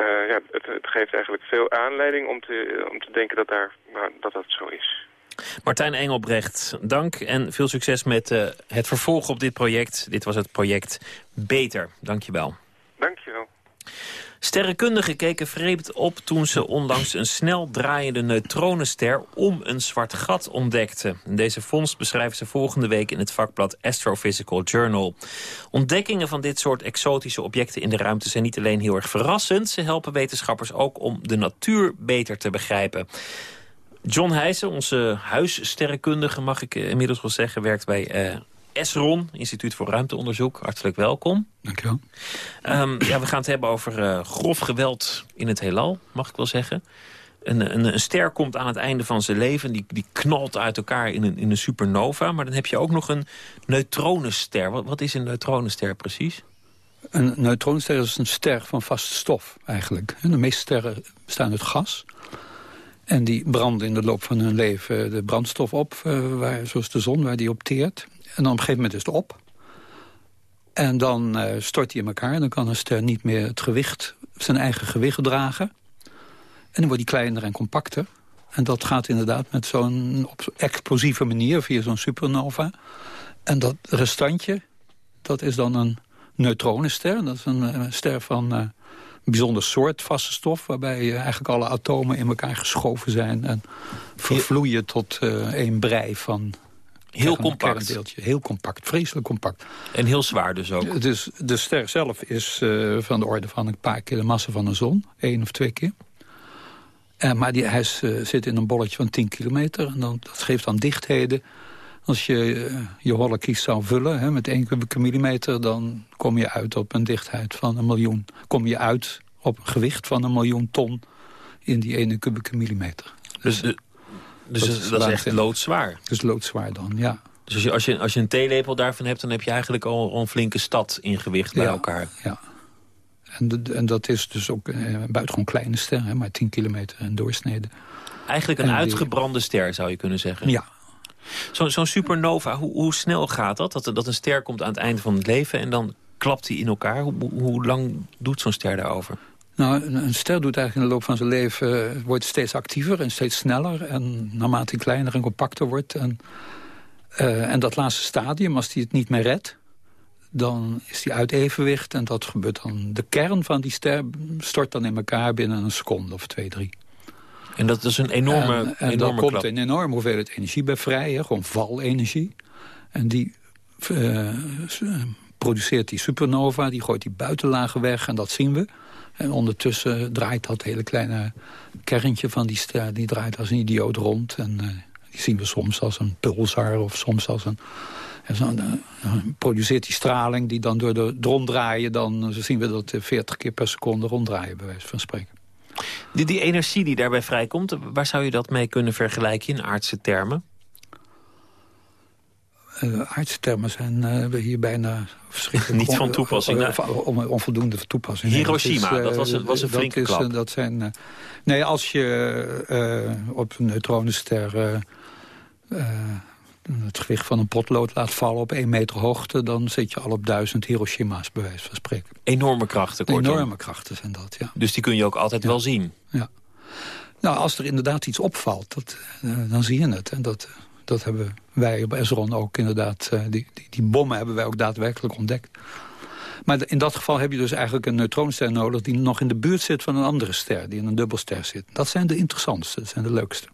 [SPEAKER 12] uh, ja, het, het, geeft eigenlijk veel aanleiding om te, om te denken dat, daar, nou, dat dat zo is.
[SPEAKER 6] Martijn Engelbrecht, dank en veel succes met uh, het vervolg op dit project. Dit was het project Beter. Dank je wel.
[SPEAKER 12] Dank je wel.
[SPEAKER 6] Sterrenkundigen keken vreemd op toen ze onlangs een snel draaiende neutronenster om een zwart gat ontdekten. Deze vondst beschrijven ze volgende week in het vakblad Astrophysical Journal. Ontdekkingen van dit soort exotische objecten in de ruimte zijn niet alleen heel erg verrassend, ze helpen wetenschappers ook om de natuur beter te begrijpen. John Heijsen, onze huissterrenkundige, mag ik eh, inmiddels wel zeggen... werkt bij uh, ESRON, Instituut voor Ruimteonderzoek. Hartelijk welkom.
[SPEAKER 13] Dankjewel.
[SPEAKER 6] Um, ja, we gaan het hebben over uh, grof geweld in het heelal, mag ik wel zeggen. een, een, een, ster komt aan het einde van zijn leven... die, die knalt uit elkaar in een, in een supernova. Maar dan heb je ook nog een neutronenster. Wat, wat is een neutronenster precies?
[SPEAKER 13] Een neutronenster is een ster van vaste stof eigenlijk. De meeste sterren bestaan uit gas. En die branden in de loop van hun leven de brandstof op, uh, waar, zoals de zon, waar die opteert. En dan op een gegeven moment is het op. En dan uh, stort die in elkaar. Dan kan een ster niet meer het gewicht, zijn eigen gewicht dragen. En dan wordt die kleiner en compacter. En dat gaat inderdaad met zo'n explosieve manier via zo'n supernova. En dat restantje, dat is dan een neutronenster. Dat is een, een ster van bijzonder soort vaste stof... waarbij uh, eigenlijk alle atomen in elkaar geschoven zijn... en vervloeien tot uh, één brei van
[SPEAKER 6] Heel compact.
[SPEAKER 13] Deeltje. Heel compact, vreselijk compact.
[SPEAKER 6] En heel zwaar dus ook.
[SPEAKER 13] Dus de ster zelf is uh, van de orde van een paar keer de massa van de zon. één of twee keer. Uh, maar die, hij is, uh, zit in een bolletje van 10 kilometer. En dan, dat geeft dan dichtheden. Als je je holle kies zou vullen hè, met 1 kubieke millimeter... dan kom je uit op een dichtheid van een miljoen. Kom je uit op een gewicht van een miljoen ton in die 1 kubieke millimeter.
[SPEAKER 6] Dus, dus dus dat, is, dat is echt loodzwaar.
[SPEAKER 13] Dat is loodzwaar dan, ja.
[SPEAKER 6] Dus als je, als je, als je een theelepel daarvan hebt... dan heb je eigenlijk al, al een flinke stad in gewicht bij
[SPEAKER 13] ja,
[SPEAKER 6] elkaar.
[SPEAKER 13] Ja. En, de, en dat is dus ook een eh, buitengewoon kleine ster, hè, maar 10 kilometer in doorsnede.
[SPEAKER 6] Eigenlijk een en uitgebrande die... ster, zou je kunnen zeggen.
[SPEAKER 13] Ja.
[SPEAKER 6] Zo'n zo supernova, hoe, hoe snel gaat dat? dat? Dat een ster komt aan het einde van het leven en dan klapt die in elkaar. Hoe, hoe lang doet zo'n ster daarover?
[SPEAKER 13] Nou, een ster doet eigenlijk in de loop van zijn leven... Uh, wordt steeds actiever en steeds sneller. En naarmate hij kleiner en compacter wordt. En, uh, en dat laatste stadium, als hij het niet meer redt... dan is hij uit evenwicht. En dat gebeurt dan... De kern van die ster stort dan in elkaar binnen een seconde of twee, drie.
[SPEAKER 6] En dat is een enorme
[SPEAKER 13] En, en
[SPEAKER 6] enorme klap.
[SPEAKER 13] komt een enorme hoeveelheid energie bij vrij. Hè, gewoon valenergie. En die... Uh, produceert die supernova, die gooit die buitenlagen weg en dat zien we. En ondertussen draait dat hele kleine kerntje van die ster... die draait als een idioot rond. En uh, die zien we soms als een pulsar of soms als een... En zo, uh, produceert die straling die dan door de ronddraaien... dan zien we dat 40 keer per seconde ronddraaien, bij wijze van spreken.
[SPEAKER 6] Die, die energie die daarbij vrijkomt, waar zou je dat mee kunnen vergelijken in aardse termen?
[SPEAKER 13] Uh, aardse termen zijn uh, hier bijna verschrikkelijk...
[SPEAKER 6] Niet van toepassing.
[SPEAKER 13] On, on, on, onvoldoende toepassing.
[SPEAKER 6] Hiroshima,
[SPEAKER 13] dat, is,
[SPEAKER 6] dat was een, was een flinke
[SPEAKER 13] dat is,
[SPEAKER 6] klap.
[SPEAKER 13] Dat zijn, nee, als je op een neutronenster... het gewicht van een potlood laat vallen op één meter hoogte... dan zit je al op duizend Hiroshima's, bij wijze van spreken.
[SPEAKER 6] Enorme krachten, kortom.
[SPEAKER 13] Enorme krachten zijn dat, ja.
[SPEAKER 6] Dus die kun je ook altijd
[SPEAKER 13] ja.
[SPEAKER 6] wel zien?
[SPEAKER 13] Ja. Nou, als er inderdaad iets opvalt, dat, dan zie je het. En dat dat hebben wij op Esron ook inderdaad... Uh, die, die, die, bommen hebben wij ook daadwerkelijk ontdekt. Maar in dat geval heb je dus eigenlijk een neutronenster nodig... die nog in de buurt zit van een andere ster, die in een dubbelster zit. Dat zijn de interessantste, dat zijn de leukste.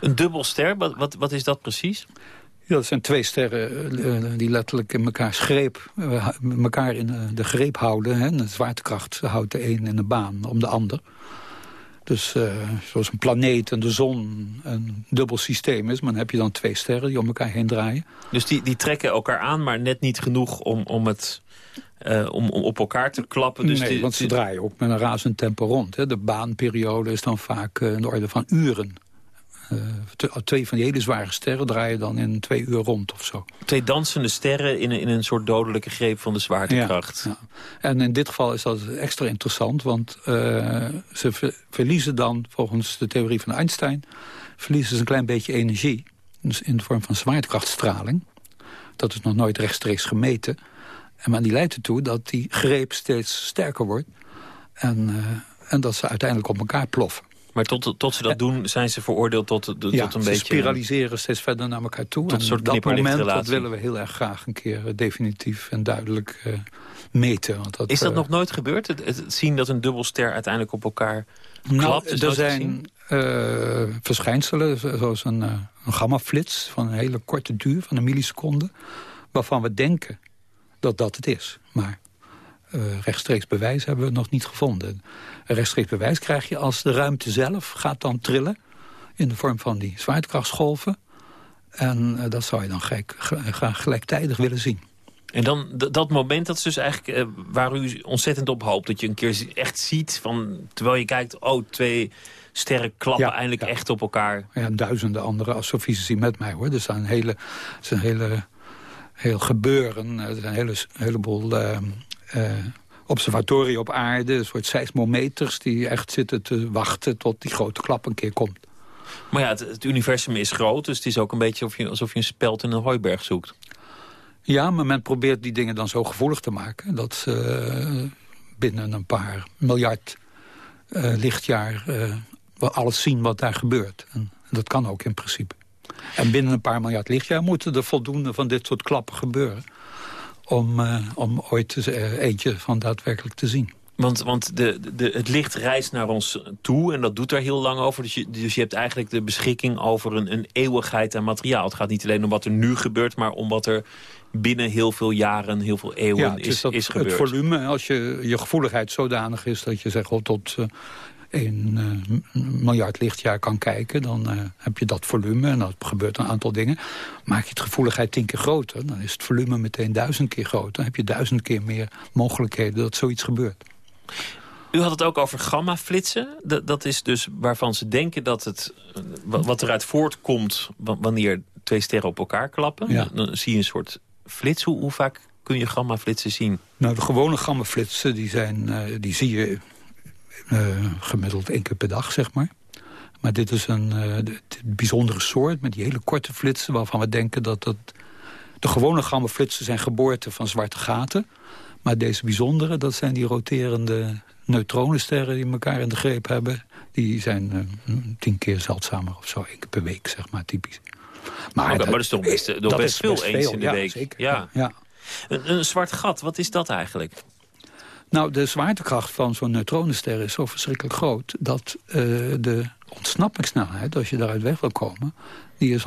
[SPEAKER 6] Een dubbelster, wat, wat, wat is dat precies?
[SPEAKER 13] Ja, dat zijn twee sterren uh, die letterlijk in elkaar greep, uh, elkaar in de greep houden. Hè. De zwaartekracht houdt de een in de baan om de ander. Dus uh, zoals een planeet en de zon een dubbel systeem is... maar dan heb je dan twee sterren die om elkaar heen draaien.
[SPEAKER 6] Dus die, die trekken elkaar aan, maar net niet genoeg om, om, het, uh, om, om op elkaar te klappen? Dus
[SPEAKER 13] nee,
[SPEAKER 6] die,
[SPEAKER 13] want ze draaien ook met een razend tempo rond. Hè. De baanperiode is dan vaak in de orde van uren. Uh, twee van die hele zware sterren draaien dan in twee uur rond of zo.
[SPEAKER 6] Twee dansende sterren in, in een soort dodelijke greep van de zwaartekracht.
[SPEAKER 13] Ja, ja. En in dit geval is dat extra interessant, want uh, ze ver verliezen dan, volgens de theorie van Einstein... verliezen ze een klein beetje energie, dus in de vorm van zwaartekrachtstraling. Dat is nog nooit rechtstreeks gemeten. En maar die leidt ertoe dat die greep steeds sterker wordt... en, uh, en dat ze uiteindelijk op elkaar ploffen.
[SPEAKER 6] Maar tot, tot ze dat doen, zijn ze veroordeeld tot, tot,
[SPEAKER 13] ja,
[SPEAKER 6] tot een
[SPEAKER 13] ze
[SPEAKER 6] beetje...
[SPEAKER 13] spiraliseren steeds verder naar elkaar toe.
[SPEAKER 6] Tot een soort
[SPEAKER 13] dat moment dat willen we heel erg graag een keer uh, definitief en duidelijk uh, meten. Want dat,
[SPEAKER 6] is dat
[SPEAKER 13] uh,
[SPEAKER 6] nog nooit gebeurd? Het, het, zien dat een dubbelster uiteindelijk op elkaar
[SPEAKER 13] nou,
[SPEAKER 6] klapt? Is
[SPEAKER 13] er zijn verschijnselen, zoals een, een gammaflits van een hele korte duur, van een milliseconde, waarvan we denken dat dat het is. Maar uh, rechtstreeks bewijs hebben we nog niet gevonden. Een rechtstreeks bewijs krijg je als de ruimte zelf gaat dan trillen... in de vorm van die zwaartekrachtsgolven. En uh, dat zou je dan gelijk, graag gelijktijdig willen zien.
[SPEAKER 6] En dan dat moment, dat is dus eigenlijk eh, waar u ontzettend op hoopt. Dat je een keer echt ziet, van, terwijl je kijkt... oh, twee sterren klappen eindelijk echt op elkaar.
[SPEAKER 13] Ja, duizenden andere astrofysici met mij, hoor. Er staan hele, er is een hele, heel gebeuren. Er zijn een hele, heleboel uh, observatoria op aarde. Een soort seismometers die echt zitten te wachten... tot die grote klap een keer komt.
[SPEAKER 6] Maar ja, het, het universum is groot, dus het is ook een beetje alsof je, alsof je een speld in een hooiberg zoekt.
[SPEAKER 13] Ja, maar men probeert die dingen dan zo gevoelig te maken... dat ze binnen een paar miljard uh, lichtjaar uh, alles zien wat daar gebeurt. En dat kan ook in principe. En binnen een paar miljard lichtjaar moeten er voldoende van dit soort klappen gebeuren... om, uh, om ooit eentje van daadwerkelijk te zien.
[SPEAKER 6] Want, want de, de, het licht reist naar ons toe en dat doet er heel lang over. Dus je, dus je hebt eigenlijk de beschikking over een, een eeuwigheid aan materiaal. Het gaat niet alleen om wat er nu gebeurt, maar om wat er binnen heel veel jaren, heel veel eeuwen ja, is,
[SPEAKER 13] dat,
[SPEAKER 6] is gebeurd.
[SPEAKER 13] Het volume, als je, je gevoeligheid zodanig is dat je zegt oh, tot uh, een uh, miljard lichtjaar kan kijken... dan uh, heb je dat volume en dat gebeurt een aantal dingen. Maak je het gevoeligheid tien keer groter, dan is het volume meteen duizend keer groter. Dan heb je duizend keer meer mogelijkheden dat zoiets gebeurt.
[SPEAKER 6] U had het ook over gamma-flitsen. Dat, dat is dus waarvan ze denken dat het... wat eruit voortkomt wanneer twee sterren op elkaar klappen. Dan zie je een soort flits. Hoe, hoe vaak kun je gamma-flitsen zien?
[SPEAKER 13] Nou, de gewone gamma-flitsen die zijn, uh, die zie je gemiddeld één keer per dag, zeg maar. Maar dit is een uh, bijzondere soort met die hele korte flitsen... waarvan we denken dat dat... De gewone gamma-flitsen zijn geboorte van zwarte gaten. Maar deze bijzondere, dat zijn die roterende neutronensterren... die elkaar in de greep hebben. Die zijn tien keer zeldzamer of zo, één keer per week, zeg maar, typisch.
[SPEAKER 6] Maar, oh, dat, maar is toch best, nog best veel best eens in de
[SPEAKER 13] ja,
[SPEAKER 6] week.
[SPEAKER 13] Zeker.
[SPEAKER 6] Ja.
[SPEAKER 13] ja.
[SPEAKER 6] Een, een, zwart gat, wat is dat eigenlijk?
[SPEAKER 13] Nou, de zwaartekracht van zo'n neutronenster is zo verschrikkelijk groot... dat uh, de ontsnappingssnelheid, als je daaruit weg wil komen... die is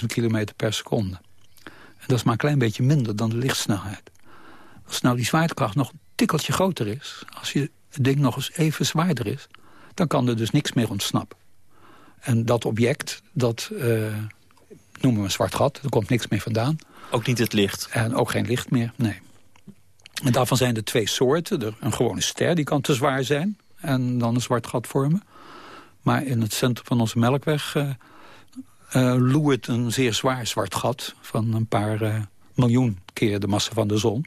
[SPEAKER 13] 100.000 kilometer per seconde. En dat is maar een klein beetje minder dan de lichtsnelheid. Als nou die zwaartekracht nog een tikkeltje groter is... als je het ding nog eens even zwaarder is... dan kan er dus niks meer ontsnappen. En dat object, dat... Uh, noemen we een zwart gat. Er komt niks meer vandaan.
[SPEAKER 6] Ook niet het licht?
[SPEAKER 13] En ook geen licht meer, nee. En daarvan zijn er twee soorten. Er, een gewone ster, die kan te zwaar zijn. En dan een zwart gat vormen. Maar in het centrum van onze melkweg... Uh, uh, loert een zeer zwaar zwart gat... van een paar uh, miljoen keer de massa van de zon.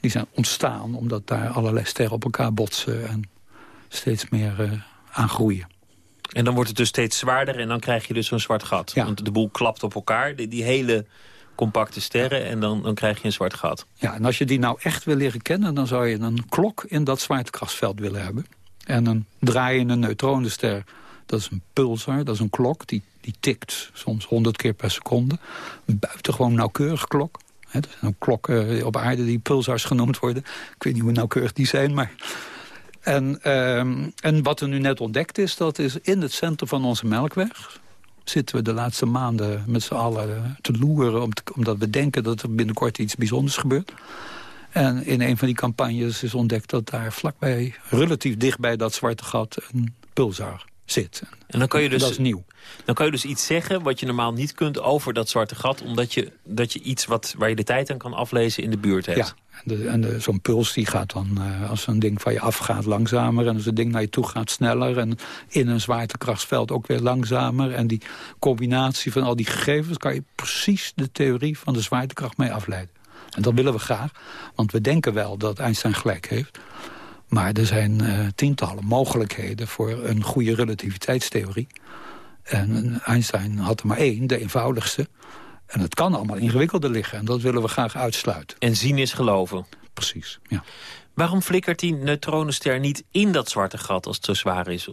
[SPEAKER 13] Die zijn ontstaan omdat daar allerlei sterren op elkaar botsen... en steeds meer aangroeien.
[SPEAKER 6] En dan wordt het dus steeds zwaarder en dan krijg je dus zo'n zwart gat.
[SPEAKER 13] Ja.
[SPEAKER 6] Want de boel klapt op elkaar, die, die hele compacte sterren... en dan, dan krijg je een zwart gat.
[SPEAKER 13] Ja, en als je die nou echt wil leren kennen... dan zou je een klok in dat zwaartekrachtsveld willen hebben. En een draaiende neutronenster, dat is een pulsar, dat is een klok... die, die tikt soms 100 keer per seconde. Een buitengewoon nauwkeurige klok. He, er zijn ook klokken op aarde die pulsars genoemd worden. Ik weet niet hoe nauwkeurig die zijn, maar... En, um, en wat er nu net ontdekt is, dat is in het centrum van onze melkweg... zitten we de laatste maanden met z'n allen te loeren... Om te, omdat we denken dat er binnenkort iets bijzonders gebeurt. En in een van die campagnes is ontdekt dat daar vlakbij... relatief dicht bij dat zwarte gat een pulsar zit.
[SPEAKER 6] En dan kan je dus,
[SPEAKER 13] dat is nieuw.
[SPEAKER 6] Dan kan je dus iets zeggen wat je normaal niet kunt over dat zwarte gat... omdat je, dat je iets wat, waar je de tijd aan kan aflezen in de buurt hebt.
[SPEAKER 13] Ja, en, zo'n puls die gaat dan, uh, als een ding van je afgaat, langzamer. En als een ding naar je toe gaat, sneller. En in een zwaartekrachtsveld ook weer langzamer. En die combinatie van al die gegevens... kan je precies de theorie van de zwaartekracht mee afleiden. En dat willen we graag, want we denken wel dat Einstein gelijk heeft... Maar er zijn uh, tientallen mogelijkheden voor een goede relativiteitstheorie. En Einstein had er maar één, de eenvoudigste. En het kan allemaal ingewikkelder liggen. En dat willen we graag uitsluiten.
[SPEAKER 6] En zien is geloven.
[SPEAKER 13] Precies, ja.
[SPEAKER 6] Waarom flikkert die neutronenster niet in dat zwarte gat als het zo zwaar is?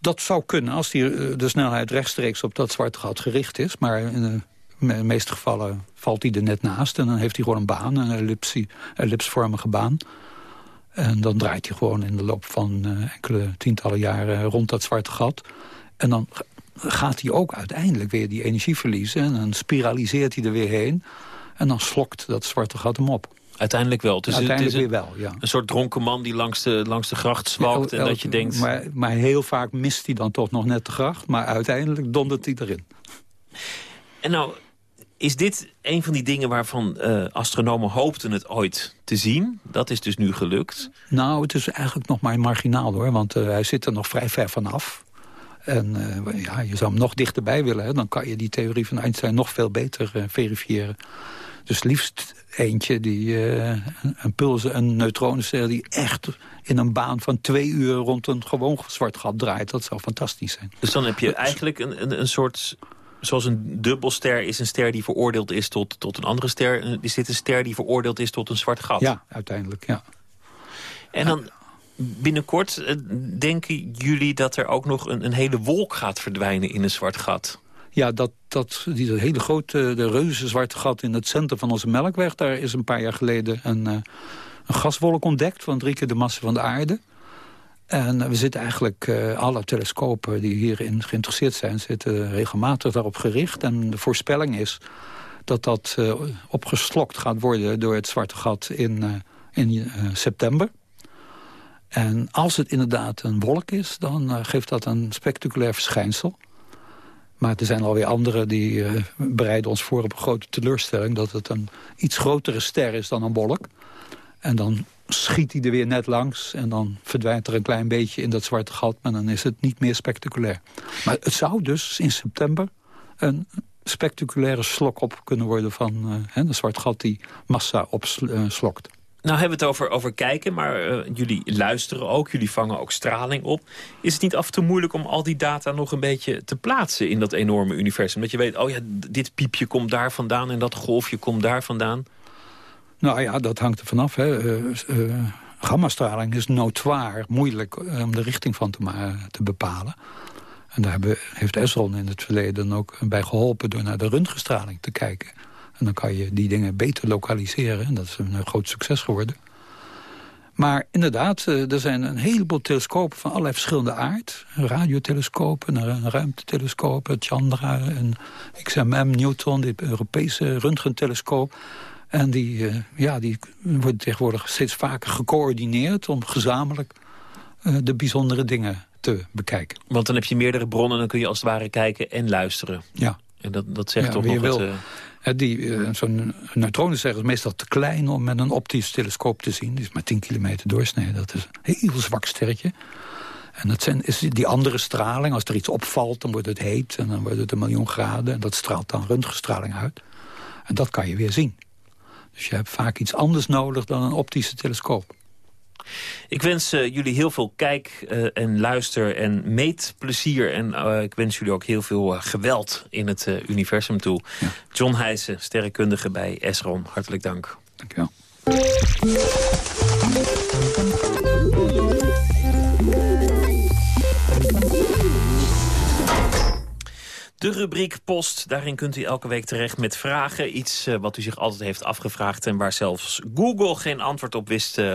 [SPEAKER 13] Dat zou kunnen als die, de snelheid rechtstreeks op dat zwarte gat gericht is. Maar in de meeste gevallen valt hij er net naast. En dan heeft hij gewoon een baan, een ellipsie, ellipsvormige baan. En dan draait hij gewoon in de loop van uh, enkele tientallen jaren rond dat zwarte gat. En dan gaat hij ook uiteindelijk weer die energie verliezen. En dan spiraliseert hij er weer heen. En dan slokt dat zwarte gat hem op.
[SPEAKER 6] Uiteindelijk wel. Dus
[SPEAKER 13] uiteindelijk
[SPEAKER 6] het is
[SPEAKER 13] weer wel, ja.
[SPEAKER 6] Een soort dronken man die langs de, langs de gracht zwalkt. en dat je denkt...
[SPEAKER 13] Maar, maar heel vaak mist hij dan toch nog net de gracht. Maar uiteindelijk dondert hij erin.
[SPEAKER 6] En nou Is dit een van die dingen waarvan uh, astronomen hoopten het ooit te zien? Dat is dus nu gelukt.
[SPEAKER 13] Nou, het is eigenlijk nog maar marginaal hoor. Want uh, hij zit er nog vrij ver vanaf. En uh, ja, je zou hem nog dichterbij willen. Hè? Dan kan je die theorie van Einstein nog veel beter verifiëren. Dus liefst eentje, die, uh, een pulsen, een neutronenster... die echt in een baan van twee uur rond een gewoon zwart gat draait. Dat zou fantastisch zijn.
[SPEAKER 6] Dus dan heb je eigenlijk een, een, een soort... Zoals een dubbelster is een ster die veroordeeld is tot, tot een andere ster. Is dit een ster die veroordeeld is tot een zwart gat?
[SPEAKER 13] Ja, uiteindelijk, ja.
[SPEAKER 6] En dan binnenkort eh, denken jullie dat er ook nog een, een hele wolk gaat verdwijnen in een zwart gat?
[SPEAKER 13] Ja, dat, dat, die hele grote, de reuze zwarte gat in het centrum van onze melkweg... daar is een paar jaar geleden een, uh, een gaswolk ontdekt... van drie keer de massa van de aarde. En uh, we zitten eigenlijk, alle telescopen die hierin geïnteresseerd zijn... zitten regelmatig daarop gericht. En de voorspelling is dat dat opgeslokt gaat worden... door het zwarte gat in, in september. En als het inderdaad een wolk is, dan geeft dat een spectaculair verschijnsel... Maar er zijn alweer anderen die uh, bereiden ons voor op een grote teleurstelling... dat het een iets grotere ster is dan een wolk. En dan schiet hij er weer net langs en dan verdwijnt er een klein beetje in dat zwarte gat... maar dan is het niet meer spectaculair. Maar het zou dus in september een spectaculaire slok op kunnen worden... van uh, zwart gat die massa opslokt.
[SPEAKER 6] Nou hebben we het over, over kijken, maar uh, jullie luisteren ook. Jullie vangen ook straling op. Is het niet af en toe moeilijk om al die data nog een beetje te plaatsen in dat enorme universum? Dat je weet, oh ja, dit piepje komt daar vandaan en dat golfje komt daar vandaan.
[SPEAKER 13] Nou ja, dat hangt er vanaf. Uh, uh, gammastraling is notoir moeilijk om de richting van te, te bepalen. En daar hebben, heeft Esron in het verleden ook bij geholpen... door naar de röntgenstraling te kijken. En dan kan je die dingen beter lokaliseren. En dat is een groot succes geworden. Maar inderdaad, eh, er zijn een heleboel telescopen van allerlei verschillende aard. Radiotelescopen, een ruimtetelescopen, Chandra, een XMM, Newton, dit Europese röntgentelescoop. En die, uh, ja, die worden tegenwoordig steeds vaker gecoördineerd... om gezamenlijk de bijzondere dingen te bekijken.
[SPEAKER 6] Want dan heb je meerdere bronnen, dan kun je als het ware kijken en luisteren.
[SPEAKER 13] Ja.
[SPEAKER 6] En dat, dat zegt toch nog
[SPEAKER 13] wil. Het, uh, Zo'n neutronenster is meestal te klein om met een optisch telescoop te zien. Die is maar 10 kilometer doorsnee. Dat is een heel zwak sterretje. En dat zijn, is die andere straling, als er iets opvalt, dan wordt het heet... en dan wordt het een miljoen graden en dat straalt dan röntgenstraling uit. En dat kan je weer zien. Dus je hebt vaak iets anders nodig dan een optische telescoop.
[SPEAKER 6] Ik wens uh, jullie heel veel kijk- uh, en luister- en meetplezier. En uh, ik wens jullie ook heel veel geweld in het universum toe. Ja. John Heijsen, sterrenkundige bij Esron. Hartelijk dank.
[SPEAKER 13] Dank je wel.
[SPEAKER 6] De rubriek Post, daarin kunt u elke week terecht met vragen. Iets uh, wat u zich altijd heeft afgevraagd en waar zelfs Google geen antwoord op wist uh,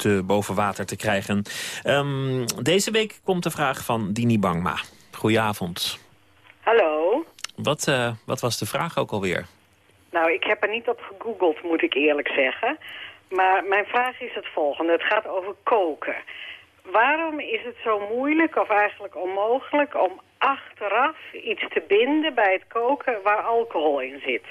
[SPEAKER 6] te boven water te krijgen. Um, deze week komt de vraag van Dini Bangma. Goedenavond.
[SPEAKER 14] Hallo.
[SPEAKER 6] Wat, uh, wat was de vraag ook alweer?
[SPEAKER 14] Nou, ik heb er niet op gegoogeld, moet ik eerlijk zeggen. Maar mijn vraag is het volgende. Het gaat over koken. Waarom is het zo moeilijk of eigenlijk onmogelijk om achteraf iets te binden bij het koken waar alcohol in zit?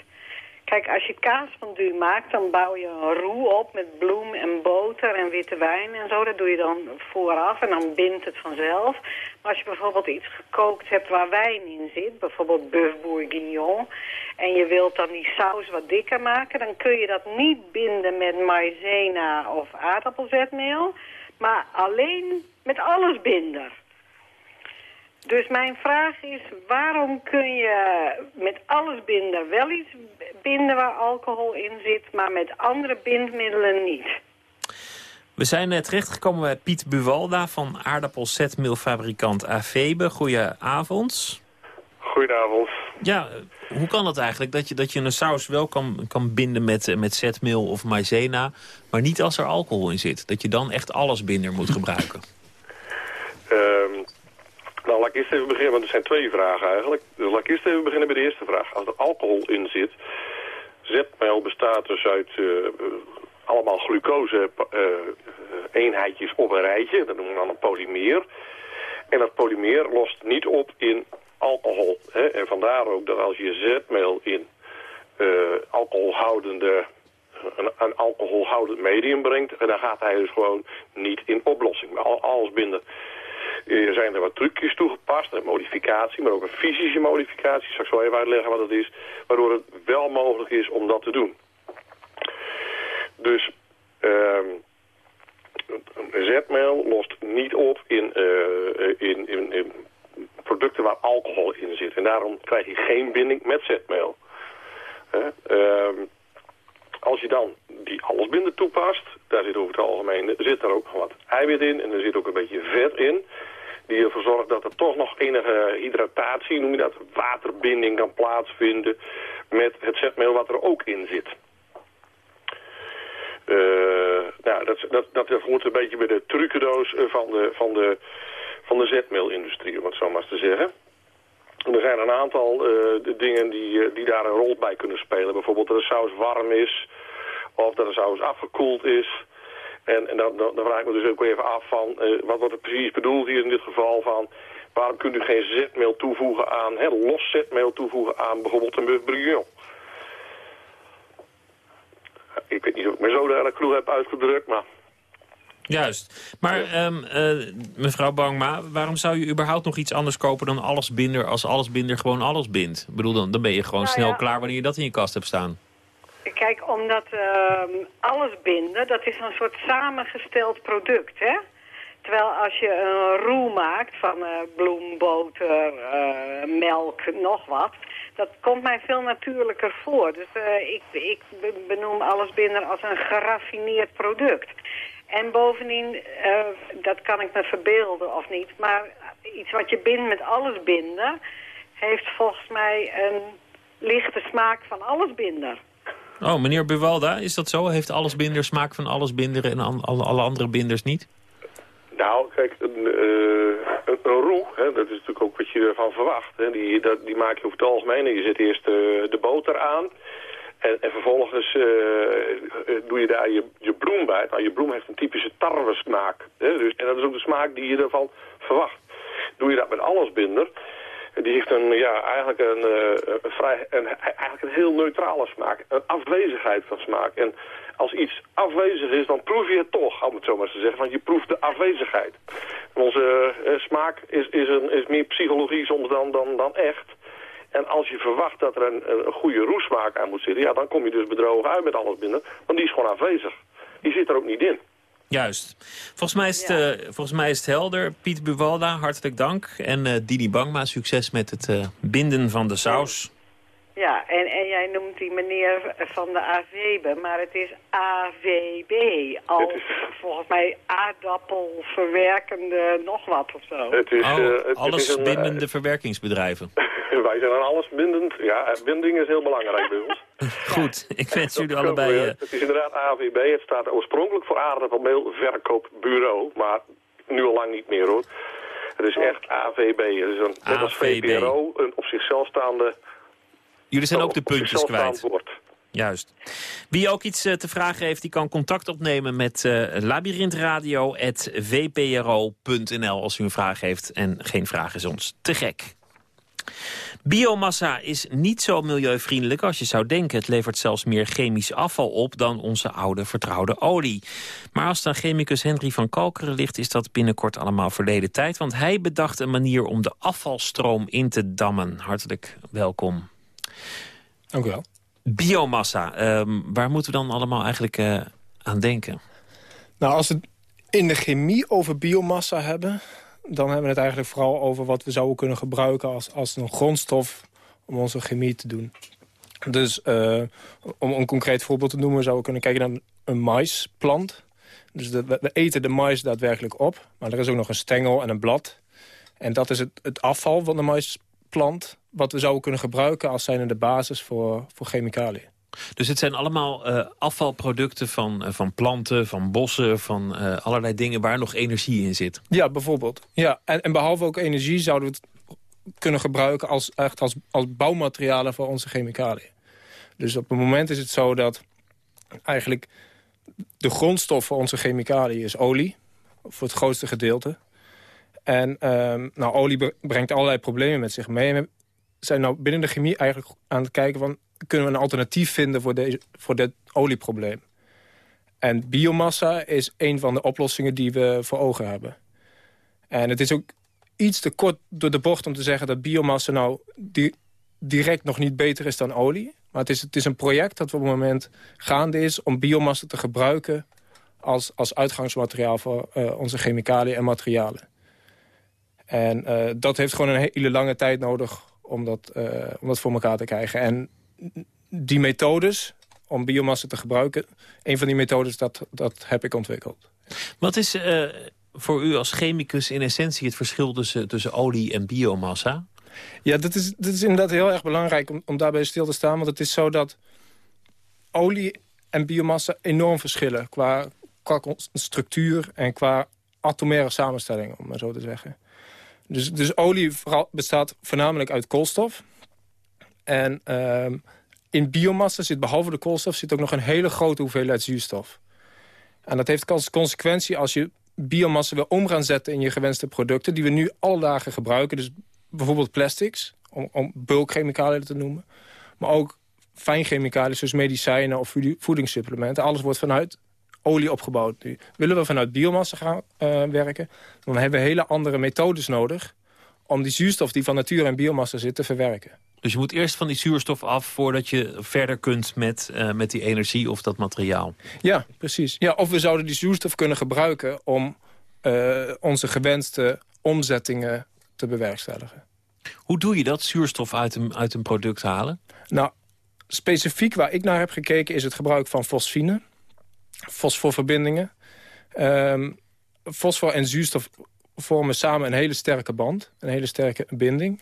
[SPEAKER 14] Kijk, als je kaasfondue maakt, dan bouw je een roe op met bloem en boter en witte wijn en zo. Dat doe je dan vooraf en dan bindt het vanzelf. Maar als je bijvoorbeeld iets gekookt hebt waar wijn in zit, bijvoorbeeld bœuf bourguignon... en je wilt dan die saus wat dikker maken, dan kun je dat niet binden met maïzena of aardappelzetmeel... maar alleen met allesbinder. Dus mijn vraag is, waarom kun je met alles binden wel iets binden waar alcohol in zit, maar met andere bindmiddelen niet?
[SPEAKER 6] We zijn eh, terechtgekomen bij Piet Buwalda van aardappelzetmeelfabrikant Avebe. Goedenavond.
[SPEAKER 15] Goedenavond.
[SPEAKER 6] Ja, hoe kan het eigenlijk dat je, dat je een saus wel kan, kan binden met, eh, met zetmeel of maizena, maar niet als er alcohol in zit? Dat je dan echt alles binder moet gebruiken?
[SPEAKER 15] Um, nou, laat ik eerst even beginnen, want er zijn twee vragen eigenlijk. Dus laat ik eerst even beginnen bij de eerste vraag. Als er alcohol in zit, zetmeel bestaat dus uit uh, allemaal glucose-eenheidjes uh, op een rijtje. Dat noemen we dan een polymeer. En dat polymeer lost niet op in alcohol. Hè? En vandaar ook dat als je zetmeel in eh, alcoholhoudende, een, een alcoholhoudend medium brengt, en dan gaat hij dus gewoon niet in oplossing. Maar al, alles binnen er zijn er wat trucjes toegepast, een modificatie, maar ook een fysische modificatie. Straks zal even uitleggen wat dat is, waardoor het wel mogelijk is om dat te doen. Dus ehm zetmeel lost niet op in, uh, in, in, in, producten waar alcohol in zit. En daarom krijg je geen binding met zetmeel. Uh, als je dan die allesbinder toepast, daar zit over het algemeen zit er ook wat eiwit in en er zit ook een beetje vet in. Die ervoor zorgt dat er toch nog enige hydratatie, noem je dat, waterbinding kan plaatsvinden met het zetmeel wat er ook in zit. Uh, nou, dat, dat, dat een beetje bij de trucendoos van de, van de, van de zetmeelindustrie, om het zo maar eens te zeggen. En er zijn een aantal uh, dingen die, die daar een rol bij kunnen spelen. Bijvoorbeeld dat de saus warm is, of dat de saus afgekoeld is. En, en dan, dan, dan, vraag ik me dus ook even af van, uh, wat wordt er precies bedoeld hier in dit geval van... waarom kunt u geen zetmeel toevoegen aan, hè, los zetmeel toevoegen aan bijvoorbeeld een bourguignon? Ik weet niet of ik me zo de kloe heb uitgedrukt, maar...
[SPEAKER 6] Juist. Maar um, uh, mevrouw Bangma, waarom zou je überhaupt nog iets anders kopen dan allesbinder... als allesbinder gewoon alles bindt? Ik bedoel, dan, dan ben je gewoon
[SPEAKER 14] nou
[SPEAKER 6] snel
[SPEAKER 14] ja.
[SPEAKER 6] klaar wanneer je dat in je kast hebt staan.
[SPEAKER 14] Kijk, omdat uh, alles binden, dat is een soort samengesteld product, hè? Terwijl als je een roe maakt van uh, bloem, boter, uh, melk, nog wat... dat komt mij veel natuurlijker voor. Dus uh, ik, ik benoem alles binnen als een geraffineerd product. En bovendien, dat kan ik me verbeelden of niet... maar iets wat je bindt met alles binden... heeft volgens mij een lichte smaak van alles binden.
[SPEAKER 6] Oh, meneer Buwalda, is dat zo? Heeft allesbinder smaak van allesbinder en alle, andere binders niet?
[SPEAKER 15] Nou, kijk, een, uh, een, roe, hè, dat is natuurlijk ook wat je ervan verwacht. Hè. Die, dat, die maak je over het algemeen en je zet eerst uh, de boter aan. En, en vervolgens uh, doe je daar je, je bloem bij. Nou, je bloem heeft een typische tarwesmaak. Hè, dus, en dat is ook de smaak die je ervan verwacht. Doe je dat met allesbinder, die heeft een, ja, eigenlijk een, een vrij, een, eigenlijk een heel neutrale smaak. Een afwezigheid van smaak. En als iets afwezig is, dan proef je het toch, om het zo maar te zeggen. Want je proeft de afwezigheid. Onze uh, smaak is, is, een, is meer psychologie soms dan, dan, dan echt. En als je verwacht dat er een, een goede roesmaak aan moet zitten... ja, dan kom je dus bedrogen uit met alles binnen. Want die is gewoon afwezig. Die zit er ook niet in.
[SPEAKER 6] Juist. Volgens mij is het, ja. uh, volgens mij is het helder. Piet Buwalda, hartelijk dank. En uh, Didi Bangma, succes met het uh, binden van de saus.
[SPEAKER 14] Ja, en, en jij noemt die meneer van de AVB, maar het is AVB. Als is... volgens mij aardappelverwerkende nog wat of zo.
[SPEAKER 15] Het is,
[SPEAKER 6] oh,
[SPEAKER 15] het,
[SPEAKER 6] alles
[SPEAKER 15] het is
[SPEAKER 6] een, bindende verwerkingsbedrijven.
[SPEAKER 15] Wij zijn aan alles bindend. Ja, binding is heel belangrijk bij ons.
[SPEAKER 6] Goed, ik wens jullie allebei...
[SPEAKER 15] Uh... Het is inderdaad AVB. Het staat oorspronkelijk voor aardappelmeelverkoopbureau, maar nu al lang niet meer hoor. Het is echt AVB. Het is een, net als VPRO, een op zichzelf staande...
[SPEAKER 6] Jullie zijn ook de puntjes kwijt. Juist. Wie ook iets uh, te vragen heeft, die kan contact opnemen met uh, als u een vraag heeft. En geen vraag is ons te gek. Biomassa is niet zo milieuvriendelijk als je zou denken. Het levert zelfs meer chemisch afval op dan onze oude vertrouwde olie. Maar als het aan chemicus Henry van Kalkeren ligt... is dat binnenkort allemaal verleden tijd. Want hij bedacht een manier om de afvalstroom in te dammen. Hartelijk welkom.
[SPEAKER 16] Dank u wel.
[SPEAKER 6] Biomassa, um, waar moeten we dan allemaal eigenlijk uh, aan denken?
[SPEAKER 16] Nou, als we het in de chemie over biomassa hebben dan hebben we het eigenlijk vooral over wat we zouden kunnen gebruiken... als, als een grondstof om onze chemie te doen. Dus uh, om een concreet voorbeeld te noemen... zouden we kunnen kijken naar een maisplant. Dus de, we eten de mais daadwerkelijk op. Maar er is ook nog een stengel en een blad. En dat is het, het afval van de maisplant... wat we zouden kunnen gebruiken als zijnde de basis voor, voor chemicaliën.
[SPEAKER 6] Dus het zijn allemaal uh, afvalproducten van, uh, van planten, van bossen... van uh, allerlei dingen waar nog energie in zit.
[SPEAKER 16] Ja, bijvoorbeeld. Ja, en, en behalve ook energie zouden we het kunnen gebruiken... als, echt als, als bouwmaterialen voor onze chemicaliën. Dus op het moment is het zo dat eigenlijk de grondstof voor onze chemicaliën is olie. Voor het grootste gedeelte. En um, nou, olie brengt allerlei problemen met zich mee. We zijn nou binnen de chemie eigenlijk aan het kijken van kunnen we een alternatief vinden voor, deze, voor dit olieprobleem. En biomassa is een van de oplossingen die we voor ogen hebben. En het is ook iets te kort door de bocht om te zeggen dat biomassa nou direct nog niet beter is dan olie. Maar het is, het is een project dat op het moment gaande is om biomassa te gebruiken als, als uitgangsmateriaal voor uh, onze chemicaliën en materialen. En uh, dat heeft gewoon een hele lange tijd nodig om dat, uh, om dat voor elkaar te krijgen. En die methodes om biomassa te gebruiken, een van die methodes, dat, dat heb ik ontwikkeld.
[SPEAKER 6] Wat is voor u als chemicus in essentie het verschil tussen, tussen olie en biomassa?
[SPEAKER 16] Ja, dat is, dat is inderdaad heel erg belangrijk om, om daarbij stil te staan. Want het is zo dat olie en biomassa enorm verschillen... qua, qua structuur en qua atomaire samenstelling, om maar zo te zeggen. Dus, dus olie bestaat voornamelijk uit koolstof. En uh, in biomassa zit behalve de koolstof... zit ook nog een hele grote hoeveelheid zuurstof. En dat heeft als consequentie als je biomassa wil om gaan zetten in je gewenste producten... die we nu alle dagen gebruiken. Dus bijvoorbeeld plastics, om, om bulkchemicaliën te noemen. Maar ook fijnchemicaliën zoals medicijnen of voedingssupplementen. Alles wordt vanuit olie opgebouwd nu. Willen we vanuit biomassa gaan uh, werken... dan hebben we hele andere methodes nodig... om die zuurstof die van natuur en biomassa zit te verwerken.
[SPEAKER 6] Dus je moet eerst van die zuurstof af voordat je verder kunt met, uh, met die energie of dat materiaal.
[SPEAKER 16] Ja, precies. Ja, of we zouden die zuurstof kunnen gebruiken om uh, onze gewenste omzettingen te bewerkstelligen.
[SPEAKER 6] Hoe doe je dat, zuurstof uit een, uit een product halen?
[SPEAKER 16] Nou, specifiek waar ik naar heb gekeken is het gebruik van fosfine. Fosforverbindingen. Um, fosfor en zuurstof vormen samen een hele sterke band. Een hele sterke binding.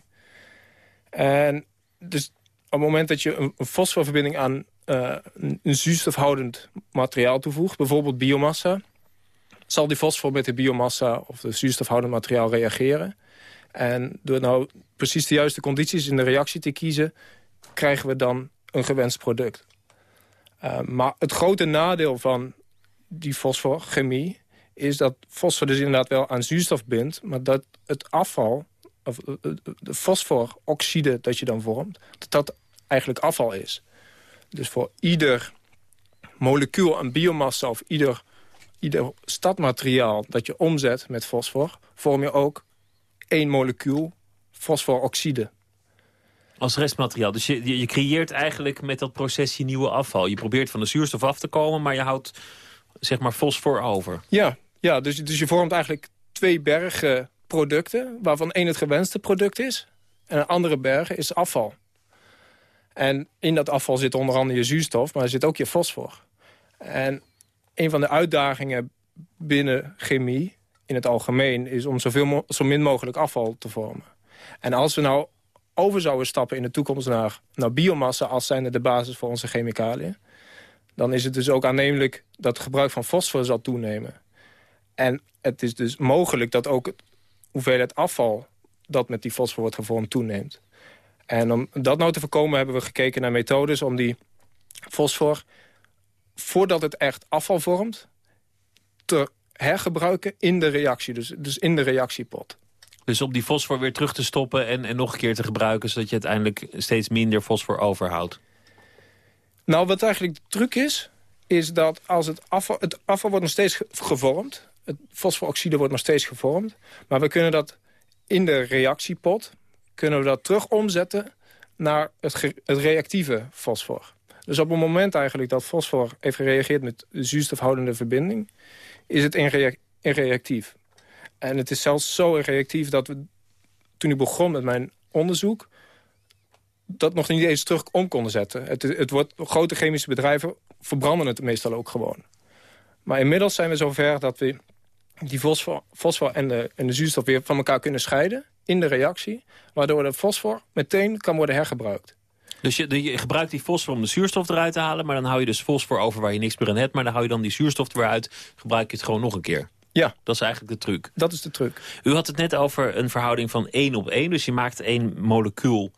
[SPEAKER 16] En dus op het moment dat je een, fosforverbinding aan uh, een zuurstofhoudend materiaal toevoegt... bijvoorbeeld biomassa... zal die fosfor met de biomassa of de zuurstofhoudend materiaal reageren... En door nou precies de juiste condities in de reactie te kiezen... krijgen we dan een gewenst product. Uh, maar het grote nadeel van die fosforchemie... is dat fosfor dus inderdaad wel aan zuurstof bindt... maar dat het afval, of eh, eh, de fosforoxide dat je dan vormt... dat dat eigenlijk afval is. Dus voor ieder molecuul aan biomassa of ieder, ieder stadmateriaal dat je omzet met fosfor... vorm je ook één molecuul fosforoxide.
[SPEAKER 6] Als restmateriaal. Dus je, je creëert eigenlijk met dat proces je nieuwe afval. Je probeert van de zuurstof af te komen, maar je houdt zeg maar fosfor over.
[SPEAKER 16] Ja, ja dus, dus je vormt eigenlijk twee bergen producten... waarvan één het gewenste product is... en een andere berg is afval. En in dat afval zit onder andere je zuurstof, maar er zit ook je fosfor. En een van de uitdagingen binnen chemie in het algemeen... is om zoveel zo min mogelijk afval te vormen. En als we nou over zouden stappen in de toekomst naar, naar biomassa... als zijnde de basis voor onze chemicaliën... dan is het dus ook aannemelijk dat het gebruik van fosfor zal toenemen. En het is dus mogelijk dat ook het hoeveelheid afval... dat met die fosfor wordt gevormd toeneemt. En om dat nou te voorkomen hebben we gekeken naar methodes... om die fosfor, voordat het echt afval vormt... te hergebruiken in de reactie. Dus, dus in de reactiepot.
[SPEAKER 6] Dus om die fosfor weer terug te stoppen en, en nog een keer te gebruiken... zodat je uiteindelijk steeds minder fosfor overhoudt?
[SPEAKER 16] Nou, wat eigenlijk de truc is... is dat als het afval... Het afval wordt nog steeds gevormd. Het fosforoxide wordt nog steeds gevormd. Maar we kunnen dat in de reactiepot... kunnen we dat terug omzetten naar het, het reactieve fosfor. Dus op het moment eigenlijk dat fosfor heeft gereageerd met zuurstofhoudende verbinding is het reactief. En het is zelfs zo reactief dat we, toen ik begon met mijn onderzoek... dat nog niet eens terug om konden zetten. Het, het wordt, grote chemische bedrijven verbranden het meestal ook gewoon. Maar inmiddels zijn we zover dat we die fosfor, fosfor en, de, en de zuurstof weer van elkaar kunnen scheiden in de reactie. Waardoor de fosfor meteen kan worden hergebruikt.
[SPEAKER 6] Dus je, je, gebruikt die fosfor om de zuurstof eruit te halen... maar dan hou je dus fosfor over waar je niks meer in hebt... maar dan hou je dan die zuurstof er weer uit, gebruik je het gewoon nog een keer.
[SPEAKER 16] Ja.
[SPEAKER 6] Dat is eigenlijk de truc.
[SPEAKER 16] Dat is de truc.
[SPEAKER 6] U had het net over een verhouding van 1 op 1. Dus je maakt één molecuul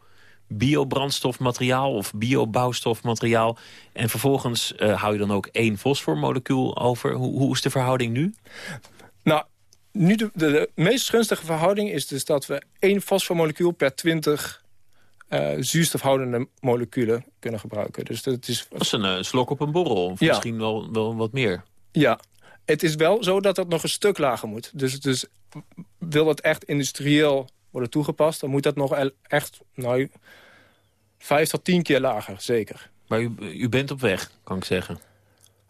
[SPEAKER 6] biobrandstofmateriaal of biobouwstofmateriaal. En vervolgens uh, hou je dan ook één fosformolecuul over. Hoe, hoe is de verhouding nu?
[SPEAKER 16] Nou, nu de, de, de, meest gunstige verhouding is dus dat we één fosformolecuul per 20 uh, zuurstofhoudende moleculen kunnen gebruiken. Dus dat is,
[SPEAKER 6] dat is een uh, slok op een borrel, of misschien wel, wel wat meer.
[SPEAKER 16] Ja, het is wel zo dat dat nog een stuk lager moet. Dus, dus wil dat echt industrieel worden toegepast... dan moet dat nog echt nou, vijf tot tien keer lager, zeker.
[SPEAKER 6] Maar u, u bent op weg, kan ik zeggen.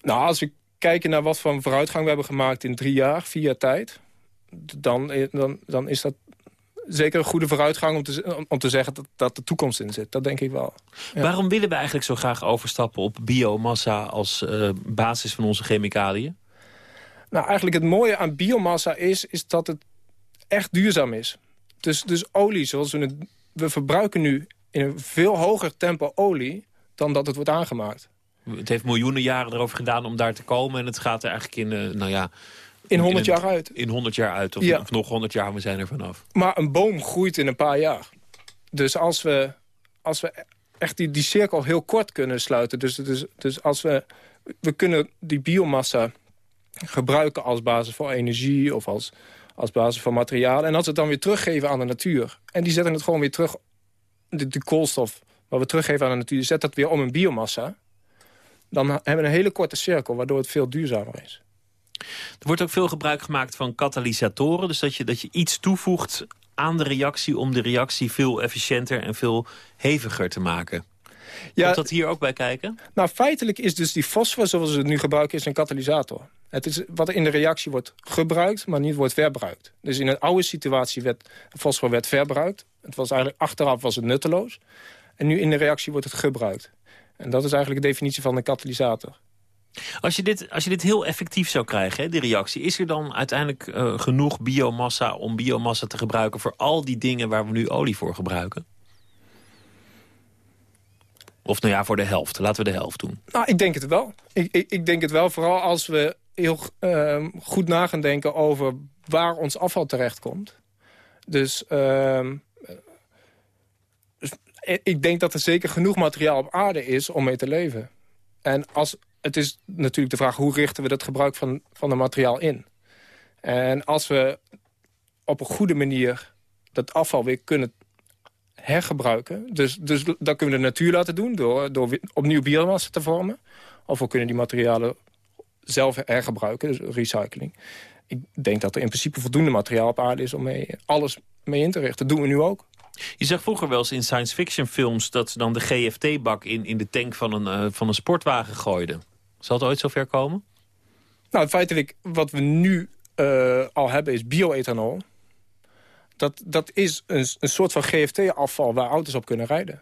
[SPEAKER 16] Nou, als we kijken naar wat voor vooruitgang we hebben gemaakt in drie jaar, vier jaar tijd... dan, dan, dan is dat zeker een goede vooruitgang om te, om te zeggen dat, dat de toekomst in zit. Dat denk ik wel.
[SPEAKER 6] Waarom willen we eigenlijk zo graag overstappen op biomassa als uh, basis van onze chemicaliën?
[SPEAKER 16] Nou, eigenlijk het mooie aan biomassa is, is dat het echt duurzaam is. Dus, dus olie, zoals we het... We verbruiken nu in een veel hoger tempo olie dan dat het wordt aangemaakt.
[SPEAKER 6] Het heeft miljoenen jaren erover gedaan om daar te komen. En het gaat er eigenlijk in, uh, nou ja...
[SPEAKER 16] In 100 jaar uit.
[SPEAKER 6] In 100 jaar uit, of, of, nog 100 jaar, we zijn er vanaf.
[SPEAKER 16] Maar een boom groeit in een paar jaar. Dus als we, als we echt die, die cirkel heel kort kunnen sluiten... Dus, dus, dus als we, we kunnen die biomassa gebruiken als basis voor energie... of als, als basis voor materiaal. En als we het dan weer teruggeven aan de natuur... en die zetten het gewoon weer terug... de, de koolstof wat we teruggeven aan de natuur... zet dat weer om in biomassa... dan hebben we een hele korte cirkel... waardoor het veel duurzamer is.
[SPEAKER 6] Er wordt ook veel gebruik gemaakt van katalysatoren. Dus dat je, dat je iets toevoegt aan de reactie... om de reactie veel efficiënter en veel heviger te maken. Ja, Komt dat hier ook bij kijken?
[SPEAKER 16] Nou, feitelijk is dus die fosfor zoals we het nu gebruiken... is een katalysator. Het is wat in de reactie wordt gebruikt, maar niet wordt verbruikt. Dus in een oude situatie werd fosfor werd verbruikt. Het was eigenlijk achteraf was het nutteloos. En nu in de reactie wordt het gebruikt. En dat is eigenlijk de definitie van een katalysator.
[SPEAKER 6] Als je dit, als je dit heel effectief zou krijgen, hè, die reactie... is er dan uiteindelijk uh, genoeg biomassa om biomassa te gebruiken... voor al die dingen waar we nu olie voor gebruiken? Of nou ja, voor de helft. Laten we de helft doen.
[SPEAKER 16] Nou, ik denk het wel. Ik, ik, ik denk het wel, vooral als we heel uh, goed na gaan denken... over waar ons afval terechtkomt. Dus... Uh, ik denk dat er zeker genoeg materiaal op aarde is om mee te leven. En als, het is natuurlijk de vraag hoe richten we dat gebruik van, van het materiaal in. En als we op een goede manier dat afval weer kunnen hergebruiken... dus, dus dat kunnen we de natuur laten doen door, door opnieuw biomassa te vormen... of we kunnen die materialen zelf hergebruiken, dus recycling. Ik denk dat er in principe voldoende materiaal op aarde is om mee, alles mee in te richten. Dat doen we nu ook.
[SPEAKER 6] Je zag vroeger wel eens in science fiction films... dat ze dan de GFT-bak in, in de tank van een, uh, van een sportwagen gooiden. Zal het ooit zover komen?
[SPEAKER 16] Nou, feitelijk wat we nu uh, al hebben is bioethanol. Dat, dat is een, een soort van GFT-afval waar auto's op kunnen rijden.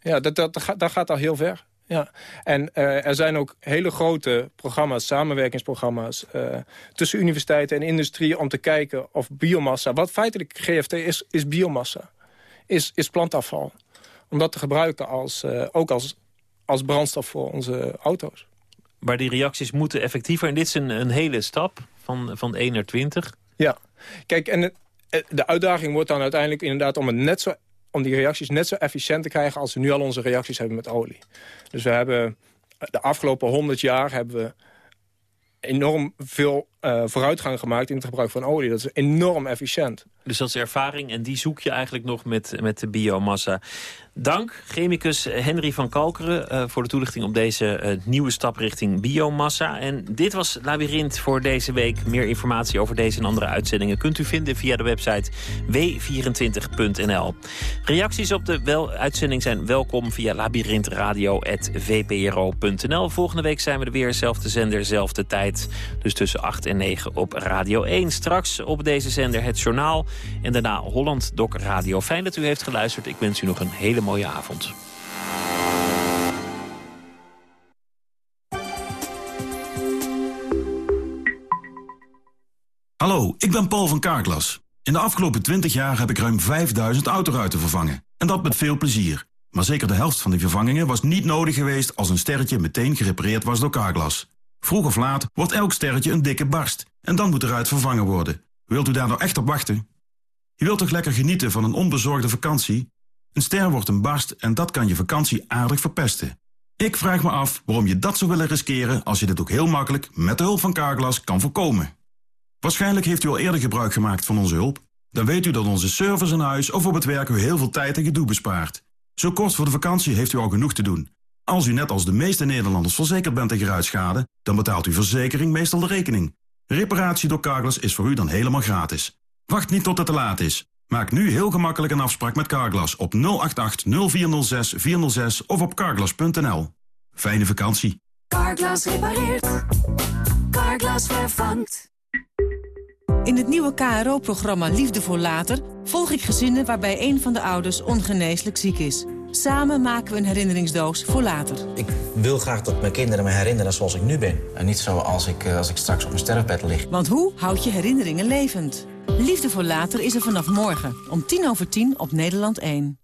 [SPEAKER 16] Ja, dat, dat, dat, gaat al heel ver. Ja. En uh, er zijn ook hele grote programma's, samenwerkingsprogramma's... Uh, tussen universiteiten en industrie om te kijken of biomassa... wat feitelijk GFT is, is biomassa is, is plantafval. Om dat te gebruiken als, uh, ook als, als brandstof voor onze auto's.
[SPEAKER 6] Maar die reacties moeten effectiever. En dit is een, een hele stap van, van 1 naar 20.
[SPEAKER 16] Ja, kijk, en eh, de uitdaging wordt dan uiteindelijk inderdaad om, het net zo, om die reacties net zo efficiënt te krijgen... als we nu al onze reacties hebben met olie. Dus we hebben de afgelopen 100 jaar hebben we enorm veel uh, vooruitgang gemaakt in het gebruik van olie. Dat is enorm efficiënt.
[SPEAKER 6] Dus dat is ervaring en die zoek je eigenlijk nog met, met de biomassa. Dank, chemicus Henry van Kalkeren, uh, voor de toelichting op deze uh, nieuwe stap richting biomassa. En dit was Labyrinth voor deze week. Meer informatie over deze en andere uitzendingen kunt u vinden via de website w24.nl. Reacties op de wel uitzending zijn welkom via labyrinthradio.vpro.nl. Volgende week zijn we er weer, zelfde zender, zelfde tijd. Dus tussen 8 en 9 op Radio 1. Straks op deze zender het journaal en daarna Holland Doc Radio. Fijn dat u heeft geluisterd. Ik wens u nog een hele mooie avond.
[SPEAKER 17] Hallo, ik ben Paul van Kaarklas. In de afgelopen 20 jaar heb ik ruim 5000 autoruiten vervangen. En dat met veel plezier. Maar zeker de helft van die vervangingen was niet nodig geweest... als een sterretje meteen gerepareerd was door Carglass. Vroeg of laat wordt elk sterretje een dikke barst. En dan moet eruit vervangen worden. Wilt u daar nou echt op wachten? Je wilt toch lekker genieten van een onbezorgde vakantie? Een ster wordt een barst en dat kan je vakantie aardig verpesten. Ik vraag me af waarom je dat zou willen riskeren... als je dit ook heel makkelijk met de hulp van Carglass kan voorkomen. Waarschijnlijk heeft u al eerder gebruik gemaakt van onze hulp. Dan weet u dat onze service in huis of op het werk u heel veel tijd en gedoe bespaart. Zo kort voor de vakantie heeft u al genoeg te doen. Als u net als de meeste Nederlanders verzekerd bent tegen ruitschade... dan betaalt uw verzekering meestal de rekening. Reparatie door Carglass is voor u dan helemaal gratis. Wacht niet tot het te laat is. Maak nu heel gemakkelijk een afspraak met Carglass op 088 0406 406 of op carglass.nl. Fijne vakantie.
[SPEAKER 18] Carglass repareert. Carglass vervangt.
[SPEAKER 19] In het nieuwe KRO-programma Liefde voor Later... volg ik gezinnen waarbij een van de ouders ongeneeslijk ziek is. Samen maken we een herinneringsdoos voor later.
[SPEAKER 20] Ik wil graag dat mijn kinderen me herinneren zoals ik nu ben. En niet zoals ik, eh, als ik straks op mijn sterfbed lig.
[SPEAKER 19] Want hoe houd je herinneringen levend? Liefde voor Later is er vanaf morgen om tien over tien op Nederland 1.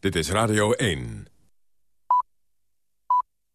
[SPEAKER 21] Dit is Radio 1.